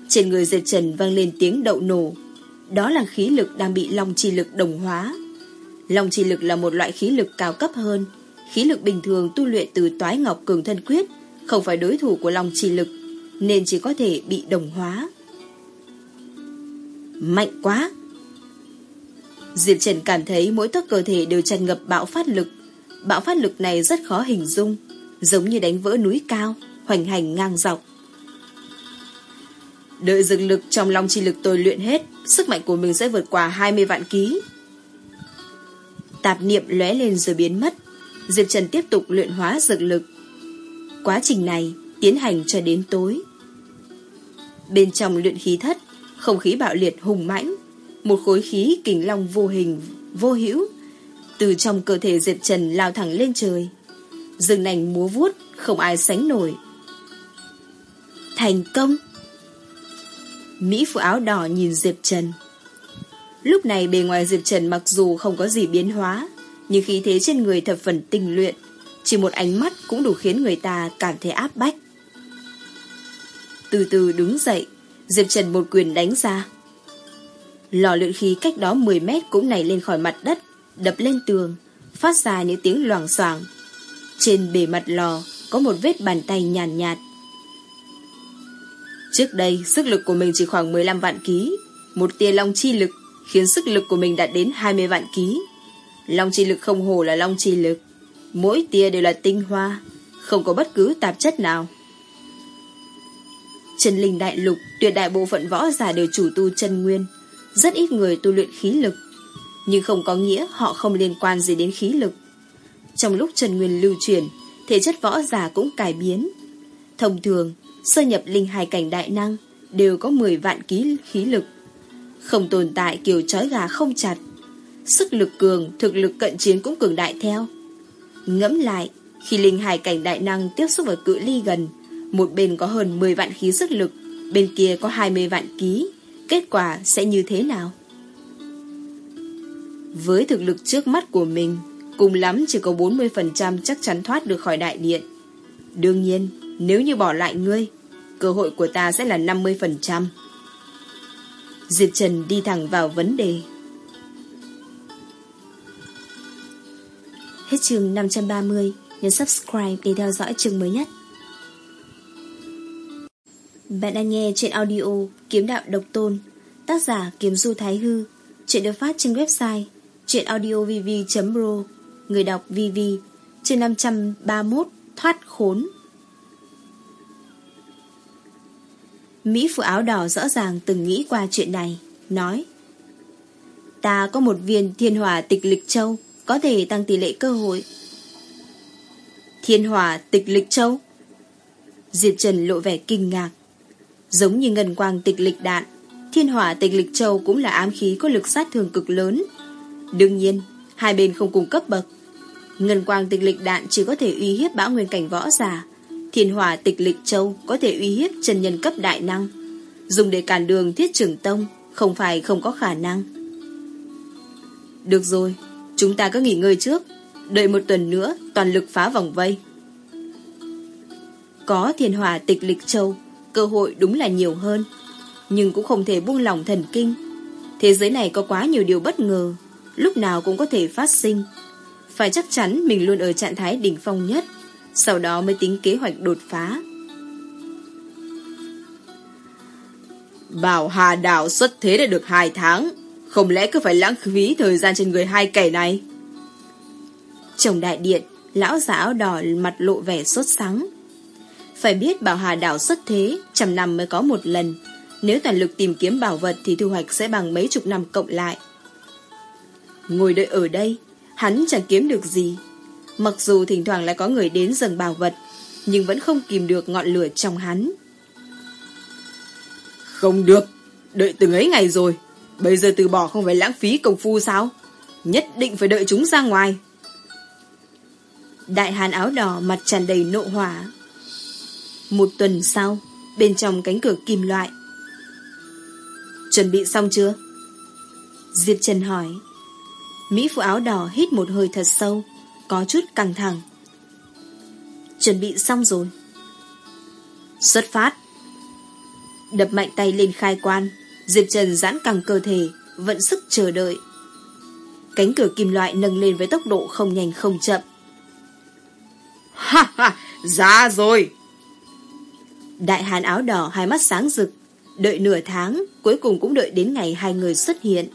S1: trên người Diệp Trần vang lên tiếng đậu nổ. Đó là khí lực đang bị long trì lực đồng hóa. Long trì lực là một loại khí lực cao cấp hơn. Khí lực bình thường tu luyện từ toái ngọc cường thân quyết, không phải đối thủ của long trì lực, nên chỉ có thể bị đồng hóa. Mạnh quá! Diệp Trần cảm thấy mỗi tấc cơ thể đều tràn ngập bạo phát lực. Bạo phát lực này rất khó hình dung, giống như đánh vỡ núi cao, hoành hành ngang dọc. Đợi dược lực trong long chi lực tôi luyện hết, sức mạnh của mình sẽ vượt qua 20 vạn ký. Tạp niệm lóe lên rồi biến mất. Diệp Trần tiếp tục luyện hóa dược lực. Quá trình này tiến hành cho đến tối. Bên trong luyện khí thất, không khí bạo liệt hùng mãnh, một khối khí kình long vô hình, vô hữu, từ trong cơ thể Diệp Trần lao thẳng lên trời. Rừng nành múa vuốt, không ai sánh nổi. Thành công! Mỹ phụ áo đỏ nhìn Diệp Trần. Lúc này bề ngoài Diệp Trần mặc dù không có gì biến hóa, nhưng khí thế trên người thập phần tình luyện, chỉ một ánh mắt cũng đủ khiến người ta cảm thấy áp bách. Từ từ đứng dậy, Diệp Trần một quyền đánh ra. Lò luyện khí cách đó 10 mét cũng nảy lên khỏi mặt đất, đập lên tường, phát ra những tiếng loảng xoảng. Trên bề mặt lò có một vết bàn tay nhàn nhạt, nhạt. Trước đây, sức lực của mình chỉ khoảng 15 vạn ký. Một tia long chi lực khiến sức lực của mình đạt đến 20 vạn ký. Long chi lực không hồ là long chi lực. Mỗi tia đều là tinh hoa, không có bất cứ tạp chất nào. Chân linh đại lục, tuyệt đại bộ phận võ giả đều chủ tu chân nguyên. Rất ít người tu luyện khí lực. Nhưng không có nghĩa họ không liên quan gì đến khí lực. Trong lúc trần nguyên lưu truyền thể chất võ giả cũng cải biến. Thông thường, sơ nhập linh hài cảnh đại năng đều có 10 vạn ký khí lực. Không tồn tại kiểu chói gà không chặt. Sức lực cường, thực lực cận chiến cũng cường đại theo. Ngẫm lại, khi linh hài cảnh đại năng tiếp xúc ở cự ly gần, một bên có hơn 10 vạn khí sức lực, bên kia có 20 vạn ký, kết quả sẽ như thế nào? Với thực lực trước mắt của mình, cùng lắm chỉ có 40% chắc chắn thoát được khỏi đại điện. Đương nhiên, nếu như bỏ lại ngươi, cơ hội của ta sẽ là 50%. Diệp Trần đi thẳng vào vấn đề. Hết chương 530, nhấn subscribe để theo dõi chương mới nhất. Bạn đang nghe trên audio Kiếm Đạo Độc Tôn, tác giả Kiếm Du Thái Hư, chuyện được phát trên website chuyenaudiovv.ro, người đọc VV, trên 531, thoát khốn. Mỹ phụ áo đỏ rõ ràng từng nghĩ qua chuyện này, nói Ta có một viên thiên hỏa tịch lịch châu, có thể tăng tỷ lệ cơ hội. Thiên hỏa tịch lịch châu? Diệp Trần lộ vẻ kinh ngạc. Giống như ngân quang tịch lịch đạn, thiên hỏa tịch lịch châu cũng là ám khí có lực sát thương cực lớn. Đương nhiên, hai bên không cùng cấp bậc. Ngân quang tịch lịch đạn chỉ có thể uy hiếp bão nguyên cảnh võ giả, Thiên hỏa tịch lịch châu có thể uy hiếp chân nhân cấp đại năng. Dùng để cản đường thiết trưởng tông không phải không có khả năng. Được rồi, chúng ta cứ nghỉ ngơi trước. Đợi một tuần nữa toàn lực phá vòng vây. Có thiên hỏa tịch lịch châu, cơ hội đúng là nhiều hơn. Nhưng cũng không thể buông lòng thần kinh. Thế giới này có quá nhiều điều bất ngờ, lúc nào cũng có thể phát sinh. Phải chắc chắn mình luôn ở trạng thái đỉnh phong nhất Sau đó mới tính kế hoạch đột phá.
S2: Bảo Hà Đảo xuất thế đã được hai tháng. Không lẽ cứ phải lãng phí thời gian trên người hai kẻ này?
S1: Chồng đại điện, lão giả áo đỏ mặt lộ vẻ sốt sắng. Phải biết Bảo Hà Đảo xuất thế, trăm năm mới có một lần. Nếu toàn lực tìm kiếm bảo vật thì thu hoạch sẽ bằng mấy chục năm cộng lại. Ngồi đợi ở đây, hắn chẳng kiếm được gì. Mặc dù thỉnh thoảng lại có người đến dần bảo vật, nhưng vẫn không kìm được ngọn lửa trong hắn.
S2: Không được, đợi từng ấy ngày rồi. Bây giờ từ bỏ không phải lãng phí công phu sao? Nhất định phải đợi chúng ra ngoài.
S1: Đại hàn áo đỏ mặt tràn đầy nộ hỏa. Một tuần sau, bên trong cánh cửa kim loại. Chuẩn bị xong chưa? Diệp Trần hỏi. Mỹ phụ áo đỏ hít một hơi thật sâu, có chút căng thẳng. Chuẩn bị xong rồi. Xuất phát. Đập mạnh tay lên khai quan, Diệp Trần giãn căng cơ thể, vận sức chờ đợi. Cánh cửa kim loại nâng lên với tốc độ không nhanh không chậm.
S2: Ha ha, ra rồi.
S1: Đại hàn áo đỏ hai mắt sáng rực, đợi nửa tháng, cuối cùng cũng đợi đến ngày hai người xuất hiện.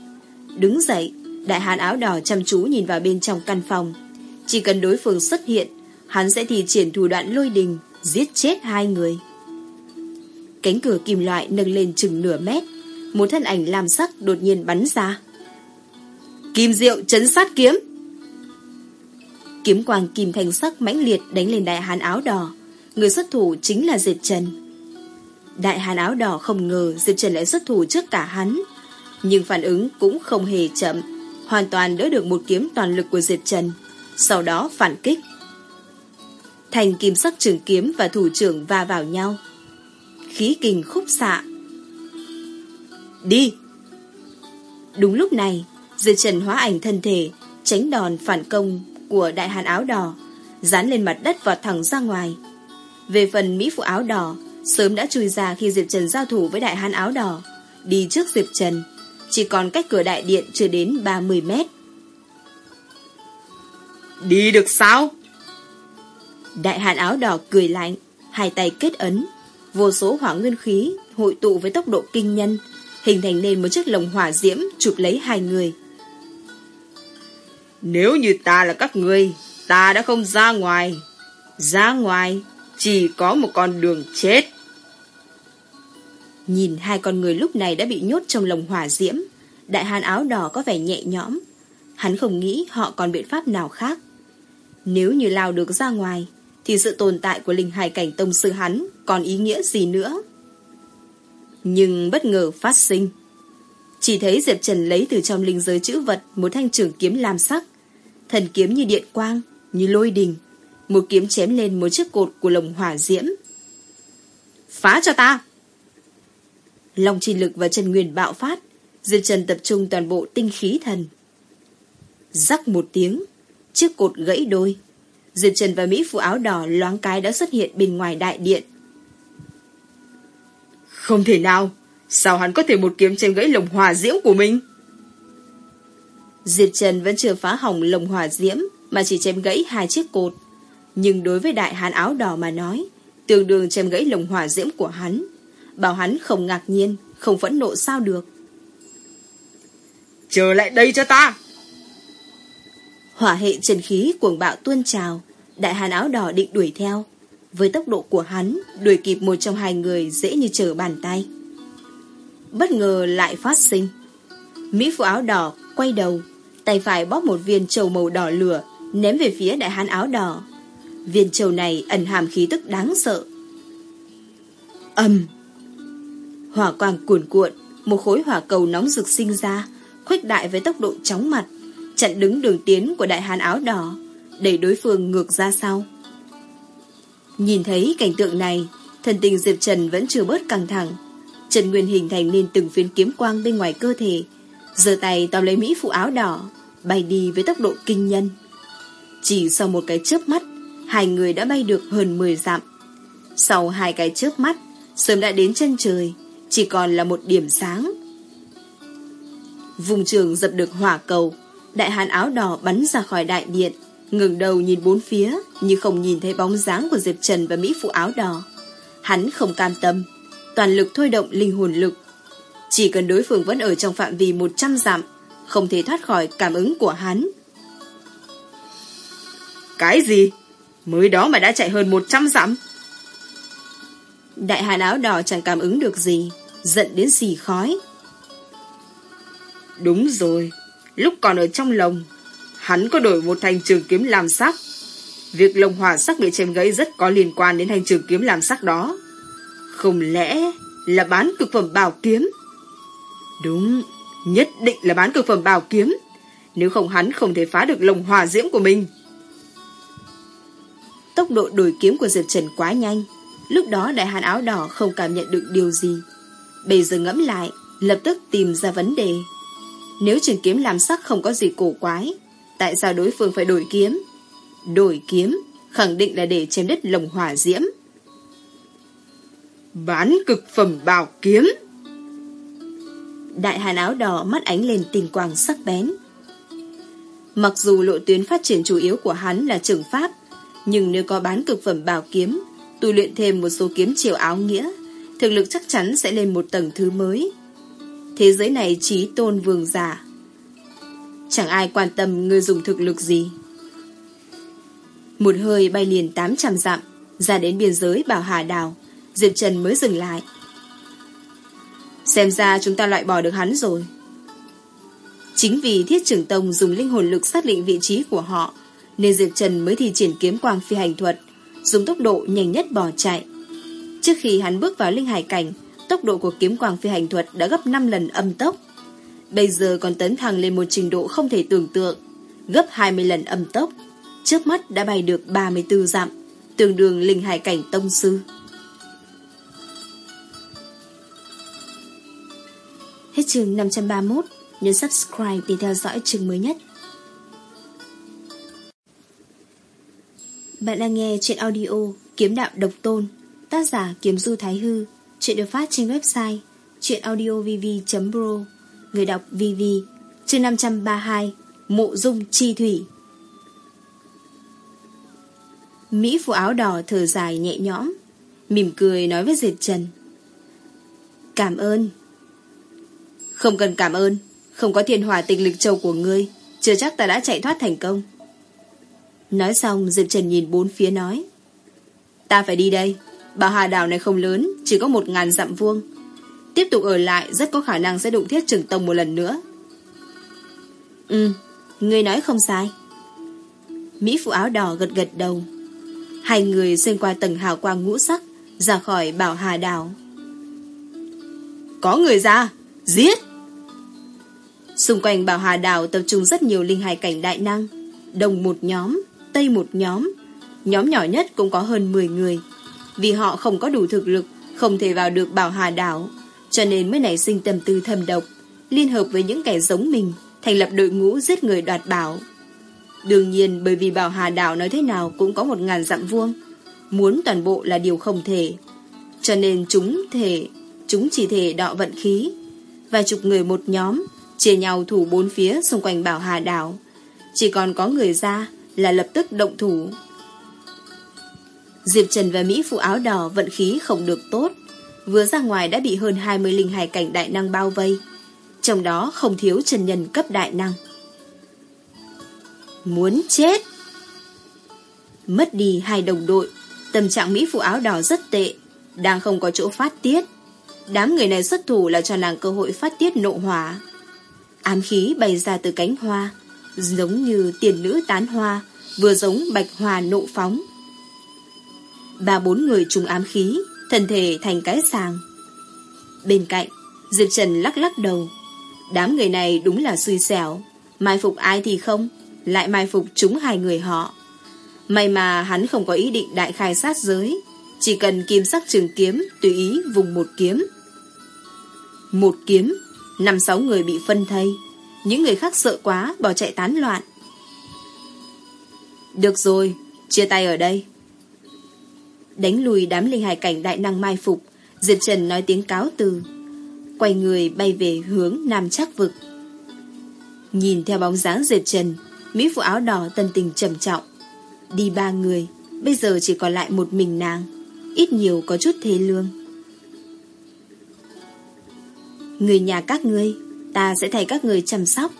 S1: Đứng dậy, đại hàn áo đỏ chăm chú nhìn vào bên trong căn phòng. Chỉ cần đối phương xuất hiện, hắn sẽ thì triển thủ đoạn lôi đình, giết chết hai người. Cánh cửa kim loại nâng lên chừng nửa mét, một thân ảnh làm sắc đột nhiên bắn ra.
S2: Kim diệu chấn sát kiếm!
S1: Kiếm quang kim thành sắc mãnh liệt đánh lên đại hàn áo đỏ. Người xuất thủ chính là Diệp Trần. Đại hàn áo đỏ không ngờ Diệp Trần lại xuất thủ trước cả hắn. Nhưng phản ứng cũng không hề chậm. Hoàn toàn đỡ được một kiếm toàn lực của Diệp Trần. Sau đó phản kích. Thành kim sắc trường kiếm và thủ trưởng va vào nhau. Khí kình khúc xạ. Đi! Đúng lúc này, Diệp Trần hóa ảnh thân thể, tránh đòn phản công của đại hàn áo đỏ, dán lên mặt đất vọt thẳng ra ngoài. Về phần Mỹ phụ áo đỏ, sớm đã chui ra khi Diệp Trần giao thủ với đại hàn áo đỏ, đi trước Diệp Trần, chỉ còn cách cửa đại điện chưa đến 30 mét.
S2: Đi được sao?
S1: Đại hàn áo đỏ cười lạnh, hai tay kết ấn, vô số hỏa nguyên khí hội tụ với tốc độ kinh nhân, hình thành nên một chiếc lồng hỏa diễm chụp lấy hai người.
S2: Nếu như ta là các ngươi, ta đã không ra ngoài. Ra ngoài, chỉ có một con đường chết.
S1: Nhìn hai con người lúc này đã bị nhốt trong lồng hỏa diễm, đại hàn áo đỏ có vẻ nhẹ nhõm. Hắn không nghĩ họ còn biện pháp nào khác. Nếu như lao được ra ngoài, thì sự tồn tại của linh hải cảnh tông sư hắn còn ý nghĩa gì nữa? Nhưng bất ngờ phát sinh. Chỉ thấy Diệp Trần lấy từ trong linh giới chữ vật một thanh trường kiếm lam sắc, thần kiếm như điện quang, như lôi đình. Một kiếm chém lên một chiếc cột của lồng hỏa diễm. Phá cho ta! Lòng chi lực và chân Nguyên bạo phát, Diệp Trần tập trung toàn bộ tinh khí thần. Rắc một tiếng, chiếc cột gãy đôi. Diệp Trần và Mỹ phụ áo đỏ loáng cái đã xuất hiện bên ngoài đại điện.
S2: Không thể nào, sao hắn có thể một kiếm chém gãy lồng hỏa diễm của mình?
S1: Diệp Trần vẫn chưa phá hỏng lồng hỏa diễm mà chỉ chém gãy hai chiếc cột. Nhưng đối với đại hán áo đỏ mà nói, tương đương chém gãy lồng hỏa diễm của hắn. Bảo hắn không ngạc nhiên, không phẫn nộ sao được.
S2: Trở lại đây cho ta!
S1: Hỏa hệ trần khí cuồng bạo tuôn trào, đại hàn áo đỏ định đuổi theo. Với tốc độ của hắn, đuổi kịp một trong hai người dễ như trở bàn tay. Bất ngờ lại phát sinh. Mỹ phụ áo đỏ quay đầu, tay phải bóp một viên trầu màu đỏ lửa, ném về phía đại hán áo đỏ. Viên châu này ẩn hàm khí tức đáng sợ. Âm! Hỏa quang cuồn cuộn, một khối hỏa cầu nóng rực sinh ra, khuếch đại với tốc độ chóng mặt, chặn đứng đường tiến của đại hán áo đỏ, đẩy đối phương ngược ra sau. Nhìn thấy cảnh tượng này, thần tình Diệp Trần vẫn chưa bớt căng thẳng. Trần Nguyên hình thành nên từng phiến kiếm quang bên ngoài cơ thể, giơ tay tóm lấy Mỹ phụ áo đỏ, bay đi với tốc độ kinh nhân. Chỉ sau một cái chớp mắt, hai người đã bay được hơn 10 dặm. Sau hai cái chớp mắt, sớm đã đến chân trời, chỉ còn là một điểm sáng. Vùng trường dập được hỏa cầu, đại hàn áo đỏ bắn ra khỏi đại điện, ngừng đầu nhìn bốn phía như không nhìn thấy bóng dáng của Diệp Trần và Mỹ Phụ áo đỏ. Hắn không cam tâm, toàn lực thôi động linh hồn lực. Chỉ cần đối phương vẫn ở trong phạm vi 100 dặm, không thể thoát khỏi cảm ứng của hắn.
S2: Cái gì? Mới đó mà đã chạy hơn 100 dặm.
S1: Đại hàn áo đỏ chẳng cảm ứng được gì, giận đến xì khói.
S2: Đúng rồi, lúc còn ở trong lồng, hắn có đổi một thanh trường kiếm làm sắc. Việc lồng hỏa sắc bị chém gãy rất có liên quan đến thanh trường kiếm làm sắc đó. Không lẽ là bán cực phẩm bảo kiếm? Đúng, nhất định là bán cực phẩm bảo kiếm. Nếu không hắn không thể phá được lồng hỏa diễm của mình.
S1: Tốc độ đổi kiếm của Diệp Trần quá nhanh. Lúc đó đại hàn áo đỏ không cảm nhận được điều gì. Bây giờ ngẫm lại, lập tức tìm ra vấn đề. Nếu trường kiếm làm sắc không có gì cổ quái, tại sao đối phương phải đổi kiếm? Đổi kiếm, khẳng định là để chém đứt lồng hỏa diễm.
S2: Bán cực phẩm bảo kiếm.
S1: Đại hàn áo đỏ mắt ánh lên tình quang sắc bén. Mặc dù lộ tuyến phát triển chủ yếu của hắn là trường pháp, nhưng nếu có bán cực phẩm bảo kiếm, tu luyện thêm một số kiếm chiều áo nghĩa, thực lực chắc chắn sẽ lên một tầng thứ mới. Thế giới này trí tôn vương giả. Chẳng ai quan tâm người dùng thực lực gì. Một hơi bay liền 800 dặm, ra đến biên giới Bảo Hà Đào, Diệp Trần mới dừng lại. Xem ra chúng ta loại bỏ được hắn rồi. Chính vì Thiết Trưởng Tông dùng linh hồn lực xác định vị trí của họ, nên Diệp Trần mới thi triển kiếm quang phi hành thuật, dùng tốc độ nhanh nhất bỏ chạy. Trước khi hắn bước vào linh hải cảnh, tốc độ của kiếm quang phi hành thuật đã gấp 5 lần âm tốc. Bây giờ còn tấn thăng lên một trình độ không thể tưởng tượng, gấp 20 lần âm tốc. Trước mắt đã bay được 34 dặm, tương đương linh hải cảnh tông sư. Hết chương 531, nhấn subscribe để theo dõi chương mới nhất. Bạn đang nghe chuyện audio Kiếm Đạo Độc Tôn, tác giả Kiếm Du Thái Hư, chuyện được phát trên website chuyenaudiovv.pro, người đọc VV, chương 532, Mộ Dung Chi Thủy. Mỹ phụ áo đỏ thở dài nhẹ nhõm, mỉm cười nói với Diệt Trần. Cảm ơn. Không cần cảm ơn, không có thiên hòa tình lực châu của ngươi, chưa chắc ta đã chạy thoát thành công. Nói xong Diệp Trần nhìn bốn phía nói. Ta phải đi đây. Bảo hà đảo này không lớn, Chỉ có một ngàn dặm vuông. Tiếp tục ở lại, rất có khả năng sẽ đụng thiết trừng tông một lần nữa. Ừ người nói không sai. Mỹ phụ áo đỏ gật gật đầu. Hai người xuyên qua tầng hào quang ngũ sắc, Ra khỏi bảo hà đảo.
S2: Có người ra, Giết!
S1: Xung quanh bảo hà đảo tập trung rất nhiều linh hài cảnh đại năng, Đồng một nhóm. Tây một nhóm. Nhóm nhỏ nhất cũng có hơn 10 người. Vì họ không có đủ thực lực, không thể vào được bảo hà đảo, cho nên mới nảy sinh tâm tư thầm độc, liên hợp với những kẻ giống mình, thành lập đội ngũ giết người đoạt bảo. Đương nhiên bởi vì bảo hà đảo nói thế nào cũng có một ngàn dặm vuông, muốn toàn bộ là điều không thể. Cho nên chúng thể, chúng chỉ thể đọ vận khí. Vài chục người một nhóm, chia nhau thủ bốn phía xung quanh bảo hà đảo. Chỉ còn có người ra, là lập tức động thủ. Diệp Trần và Mỹ phụ áo đỏ vận khí không được tốt. Vừa ra ngoài đã bị hơn 20 linh hài cảnh đại năng bao vây. Trong đó không thiếu trần nhân cấp đại năng. Muốn chết! Mất đi hai đồng đội, tâm trạng Mỹ phụ áo đỏ rất tệ, đang không có chỗ phát tiết. Đám người này xuất thủ là cho nàng cơ hội phát tiết nộ hỏa. Ám khí bay ra từ cánh hoa, giống như tiền nữ tán hoa, vừa giống bạch hòa nộ phóng. Ba bốn người trùng ám khí, thân thể thành cái sàng. Bên cạnh, Diệp Trần lắc lắc đầu. Đám người này đúng là suy xẻo, mai phục ai thì không, lại mai phục chúng hai người họ. May mà hắn không có ý định đại khai sát giới, chỉ cần kim sắc trường kiếm tùy ý vùng một kiếm. Một kiếm, năm sáu người bị phân thây, những người khác sợ quá bỏ chạy tán loạn. Được rồi, chia tay ở đây. Đánh lùi đám linh hải cảnh đại năng mai phục, Diệp Trần nói tiếng cáo từ. Quay người bay về hướng Nam Trác Vực. Nhìn theo bóng dáng Diệp Trần, Mỹ phụ áo đỏ tân tình trầm trọng. Đi ba người, bây giờ chỉ còn lại một mình nàng. Ít nhiều có chút thế lương. Người nhà các ngươi, ta sẽ thay các người chăm sóc.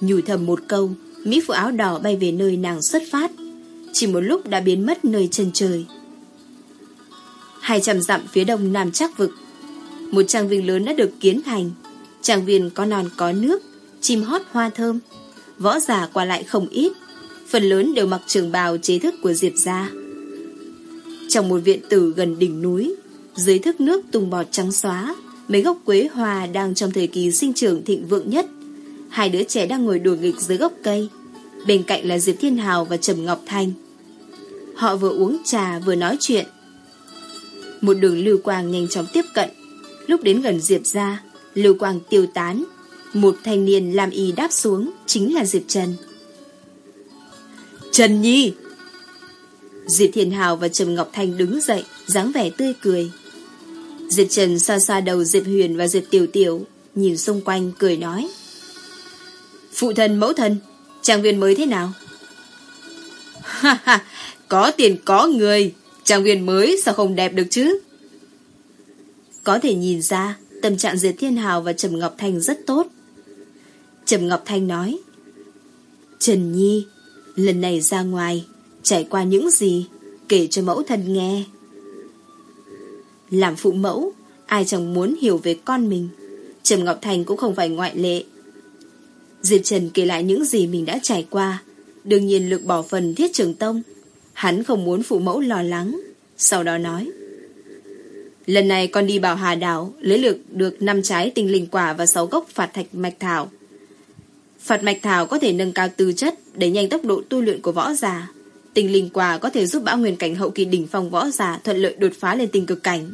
S1: Nhủ thầm một câu, Mỹ phụ áo đỏ bay về nơi nàng xuất phát. Chỉ một lúc đã biến mất nơi chân trời. Hai trăm dặm phía đông Nam Trác Vực. Một trang viên lớn đã được kiến thành. Trang viên có non có nước, chim hót hoa thơm. Võ giả qua lại không ít. Phần lớn đều mặc trường bào chế thức của Diệp gia. Trong một viện tử gần đỉnh núi, dưới thức nước tung bọt trắng xóa, mấy gốc quế hoa đang trong thời kỳ sinh trưởng thịnh vượng nhất. Hai đứa trẻ đang ngồi đùa nghịch dưới gốc cây. Bên cạnh là Diệp Thiên Hào và Trầm Ngọc Thanh. Họ vừa uống trà vừa nói chuyện. Một đường lưu quang nhanh chóng tiếp cận. Lúc đến gần Diệp ra, lưu quang tiêu tán. Một thanh niên làm y đáp xuống chính là Diệp Trần. Trần Nhi! Diệp Thiên Hào và Trầm Ngọc Thanh đứng dậy, dáng vẻ tươi cười. Diệp Trần xa xa đầu Diệp Huyền và Diệp Tiểu Tiểu, nhìn xung quanh cười nói. Phụ thân mẫu thân, trang viên mới thế nào? Ha ha, có tiền có người, trang viên mới sao không đẹp được chứ? Có thể nhìn ra, tâm trạng Diệp Thiên Hào và Trầm Ngọc Thanh rất tốt. Trầm Ngọc Thanh nói, Trần Nhi, lần này ra ngoài, trải qua những gì, kể cho mẫu thân nghe. Làm phụ mẫu, ai chẳng muốn hiểu về con mình. Trầm Ngọc Thành cũng không phải ngoại lệ. Diệp Trần kể lại những gì mình đã trải qua, đương nhiên lực bỏ phần thiết trường tông. Hắn không muốn phụ mẫu lo lắng, sau đó nói. Lần này con đi bảo Hà Đảo, lấy được được 5 trái tinh linh quả và 6 gốc phạt thạch mạch thảo. Phạt mạch thảo có thể nâng cao tư chất, để nhanh tốc độ tu luyện của võ giả. Tinh linh quả có thể giúp bão nguyên cảnh hậu kỳ đỉnh phong võ giả thuận lợi đột phá lên tinh cực cảnh.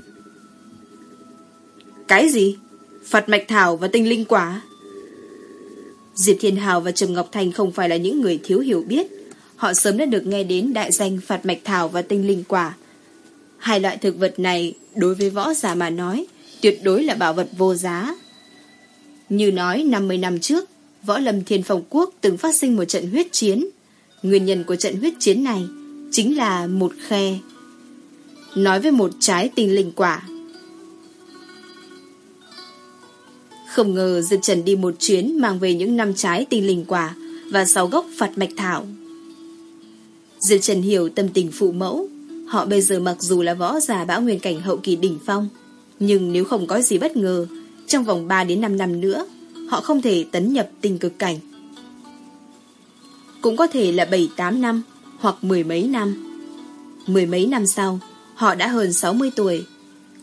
S1: Cái gì? Phật mạch thảo và tinh linh quả? Diệp Thiên Hào và Trầm Ngọc Thành không phải là những người thiếu hiểu biết. Họ sớm đã được nghe đến đại danh Phật mạch thảo và tinh linh quả. Hai loại thực vật này đối với võ giả mà nói tuyệt đối là bảo vật vô giá. Như nói 50 năm trước, võ lâm thiên phong quốc từng phát sinh một trận huyết chiến. Nguyên nhân của trận huyết chiến này chính là một khe. Nói với một trái tinh linh quả. Không ngờ Diệp Trần đi một chuyến mang về những năm trái tinh linh quả và sáu gốc phạt mạch thảo. Diệp Trần hiểu tâm tình phụ mẫu. Họ bây giờ mặc dù là võ giả bão nguyên cảnh hậu kỳ đỉnh phong, nhưng nếu không có gì bất ngờ, trong vòng 3 đến 5 năm nữa, họ không thể tấn nhập tình cực cảnh. Cũng có thể là 7-8 năm, hoặc mười mấy năm. Mười mấy năm sau, họ đã hơn 60 tuổi,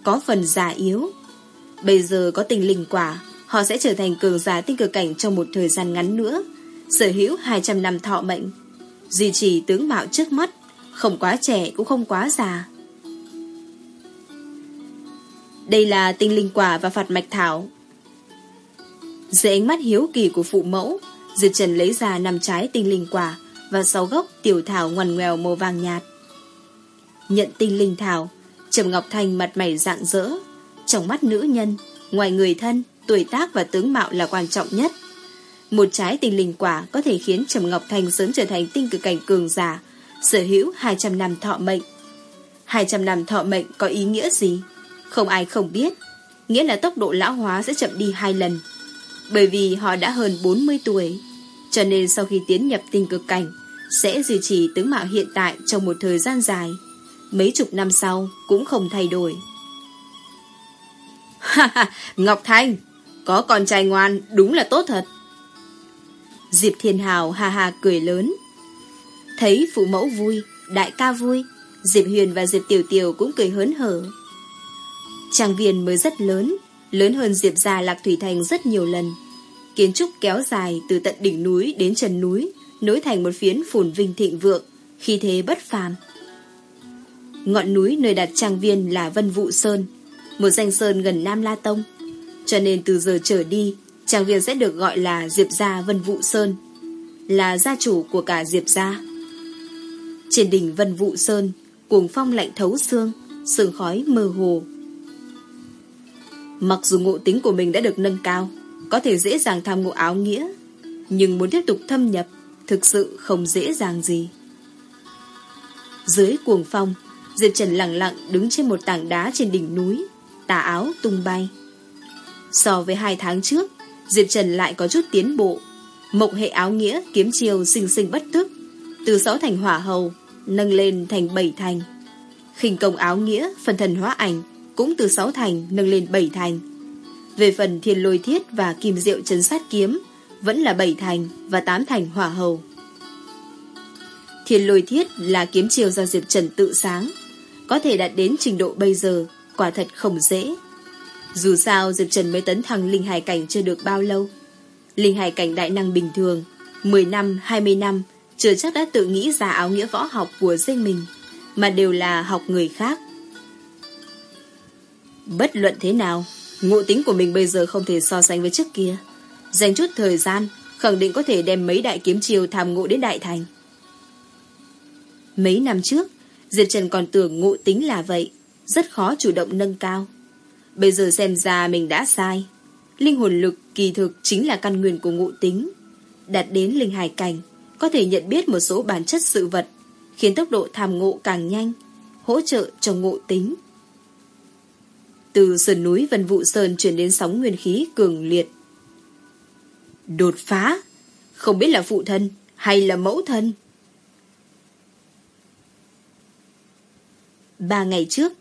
S1: có phần già yếu. Bây giờ có tình linh quả, họ sẽ trở thành cường giả tinh cực cảnh trong một thời gian ngắn nữa, sở hữu 200 năm thọ mệnh, duy trì tướng mạo trước mắt, không quá trẻ cũng không quá già. Đây là tinh linh quả và phạt mạch thảo. Dưới ánh mắt hiếu kỳ của phụ mẫu, Diệp Trần lấy ra năm trái tinh linh quả và sáu gốc tiểu thảo ngoằn ngoèo màu vàng nhạt. Nhận tinh linh thảo, Trầm Ngọc Thành mặt mày rạng rỡ. Trong mắt nữ nhân, ngoài người thân, tuổi tác và tướng mạo là quan trọng nhất. Một trái tinh linh quả có thể khiến Trầm Ngọc Thành sớm trở thành tinh cực cảnh cường giả, sở hữu 200 năm thọ mệnh. 200 năm thọ mệnh có ý nghĩa gì? Không ai không biết. Nghĩa là tốc độ lão hóa sẽ chậm đi hai lần. Bởi vì họ đã hơn 40 tuổi. Cho nên sau khi tiến nhập tình cực cảnh, sẽ duy trì tướng mạo hiện tại trong một thời gian dài. Mấy chục năm sau cũng không thay đổi. Ha ha, Ngọc Thanh, có con trai ngoan, đúng là tốt thật. Diệp Thiên Hào ha ha cười lớn. Thấy phụ mẫu vui, đại ca vui, Diệp Huyền và Diệp Tiểu Tiểu cũng cười hớn hở. Trang viên mới rất lớn, lớn hơn Diệp Gia Lạc Thủy Thành rất nhiều lần. Kiến trúc kéo dài từ tận đỉnh núi đến chân núi, nối thành một phiến phồn vinh thịnh vượng, khi thế bất phàm. Ngọn núi nơi đặt trang viên là Vân Vụ Sơn, một danh sơn gần Nam La Tông. Cho nên từ giờ trở đi, trang viên sẽ được gọi là Diệp Gia Vân Vụ Sơn, là gia chủ của cả Diệp Gia. Trên đỉnh Vân Vụ Sơn, cuồng phong lạnh thấu xương, sương khói mơ hồ. Mặc dù ngộ tính của mình đã được nâng cao, có thể dễ dàng tham ngộ áo nghĩa, Nhưng muốn tiếp tục thâm nhập Thực sự không dễ dàng gì. Dưới cuồng phong Diệp Trần lặng lặng đứng trên một tảng đá trên đỉnh núi Tà áo tung bay. So với hai tháng trước Diệp Trần lại có chút tiến bộ. Mộc hệ áo nghĩa kiếm chiều sinh sinh bất tức Từ sáu thành hỏa hầu Nâng lên thành bảy thành. Khinh công áo nghĩa Phần thần hóa ảnh Cũng từ sáu thành nâng lên bảy thành. Về phần thiên lôi thiết và kim diệu chấn sát kiếm Vẫn là bảy thành Và tám thành hỏa hầu. Thiên lôi thiết là kiếm chiều do Diệp Trần tự sáng Có thể đạt đến trình độ bây giờ Quả thật không dễ. Dù sao Diệp Trần mới tấn thăng linh hải cảnh chưa được bao lâu. Linh hải cảnh đại năng bình thường 10 năm, 20 năm Chưa chắc đã tự nghĩ ra áo nghĩa võ học của riêng mình Mà đều là học người khác. Bất luận thế nào Ngộ tính của mình bây giờ không thể so sánh với trước kia Dành chút thời gian Khẳng định có thể đem mấy đại kiếm chiều tham ngộ đến đại thành Mấy năm trước Diệp Trần còn tưởng ngộ tính là vậy Rất khó chủ động nâng cao Bây giờ xem ra mình đã sai Linh hồn lực kỳ thực chính là căn nguyên của ngộ tính. Đạt đến linh hải cảnh, có thể nhận biết một số bản chất sự vật, khiến tốc độ tham ngộ càng nhanh, hỗ trợ cho ngộ tính. Từ sườn núi Vân Vụ Sơn chuyển đến sóng nguyên khí cường liệt. Đột phá, không biết là phụ thân hay là mẫu thân. Ba ngày trước,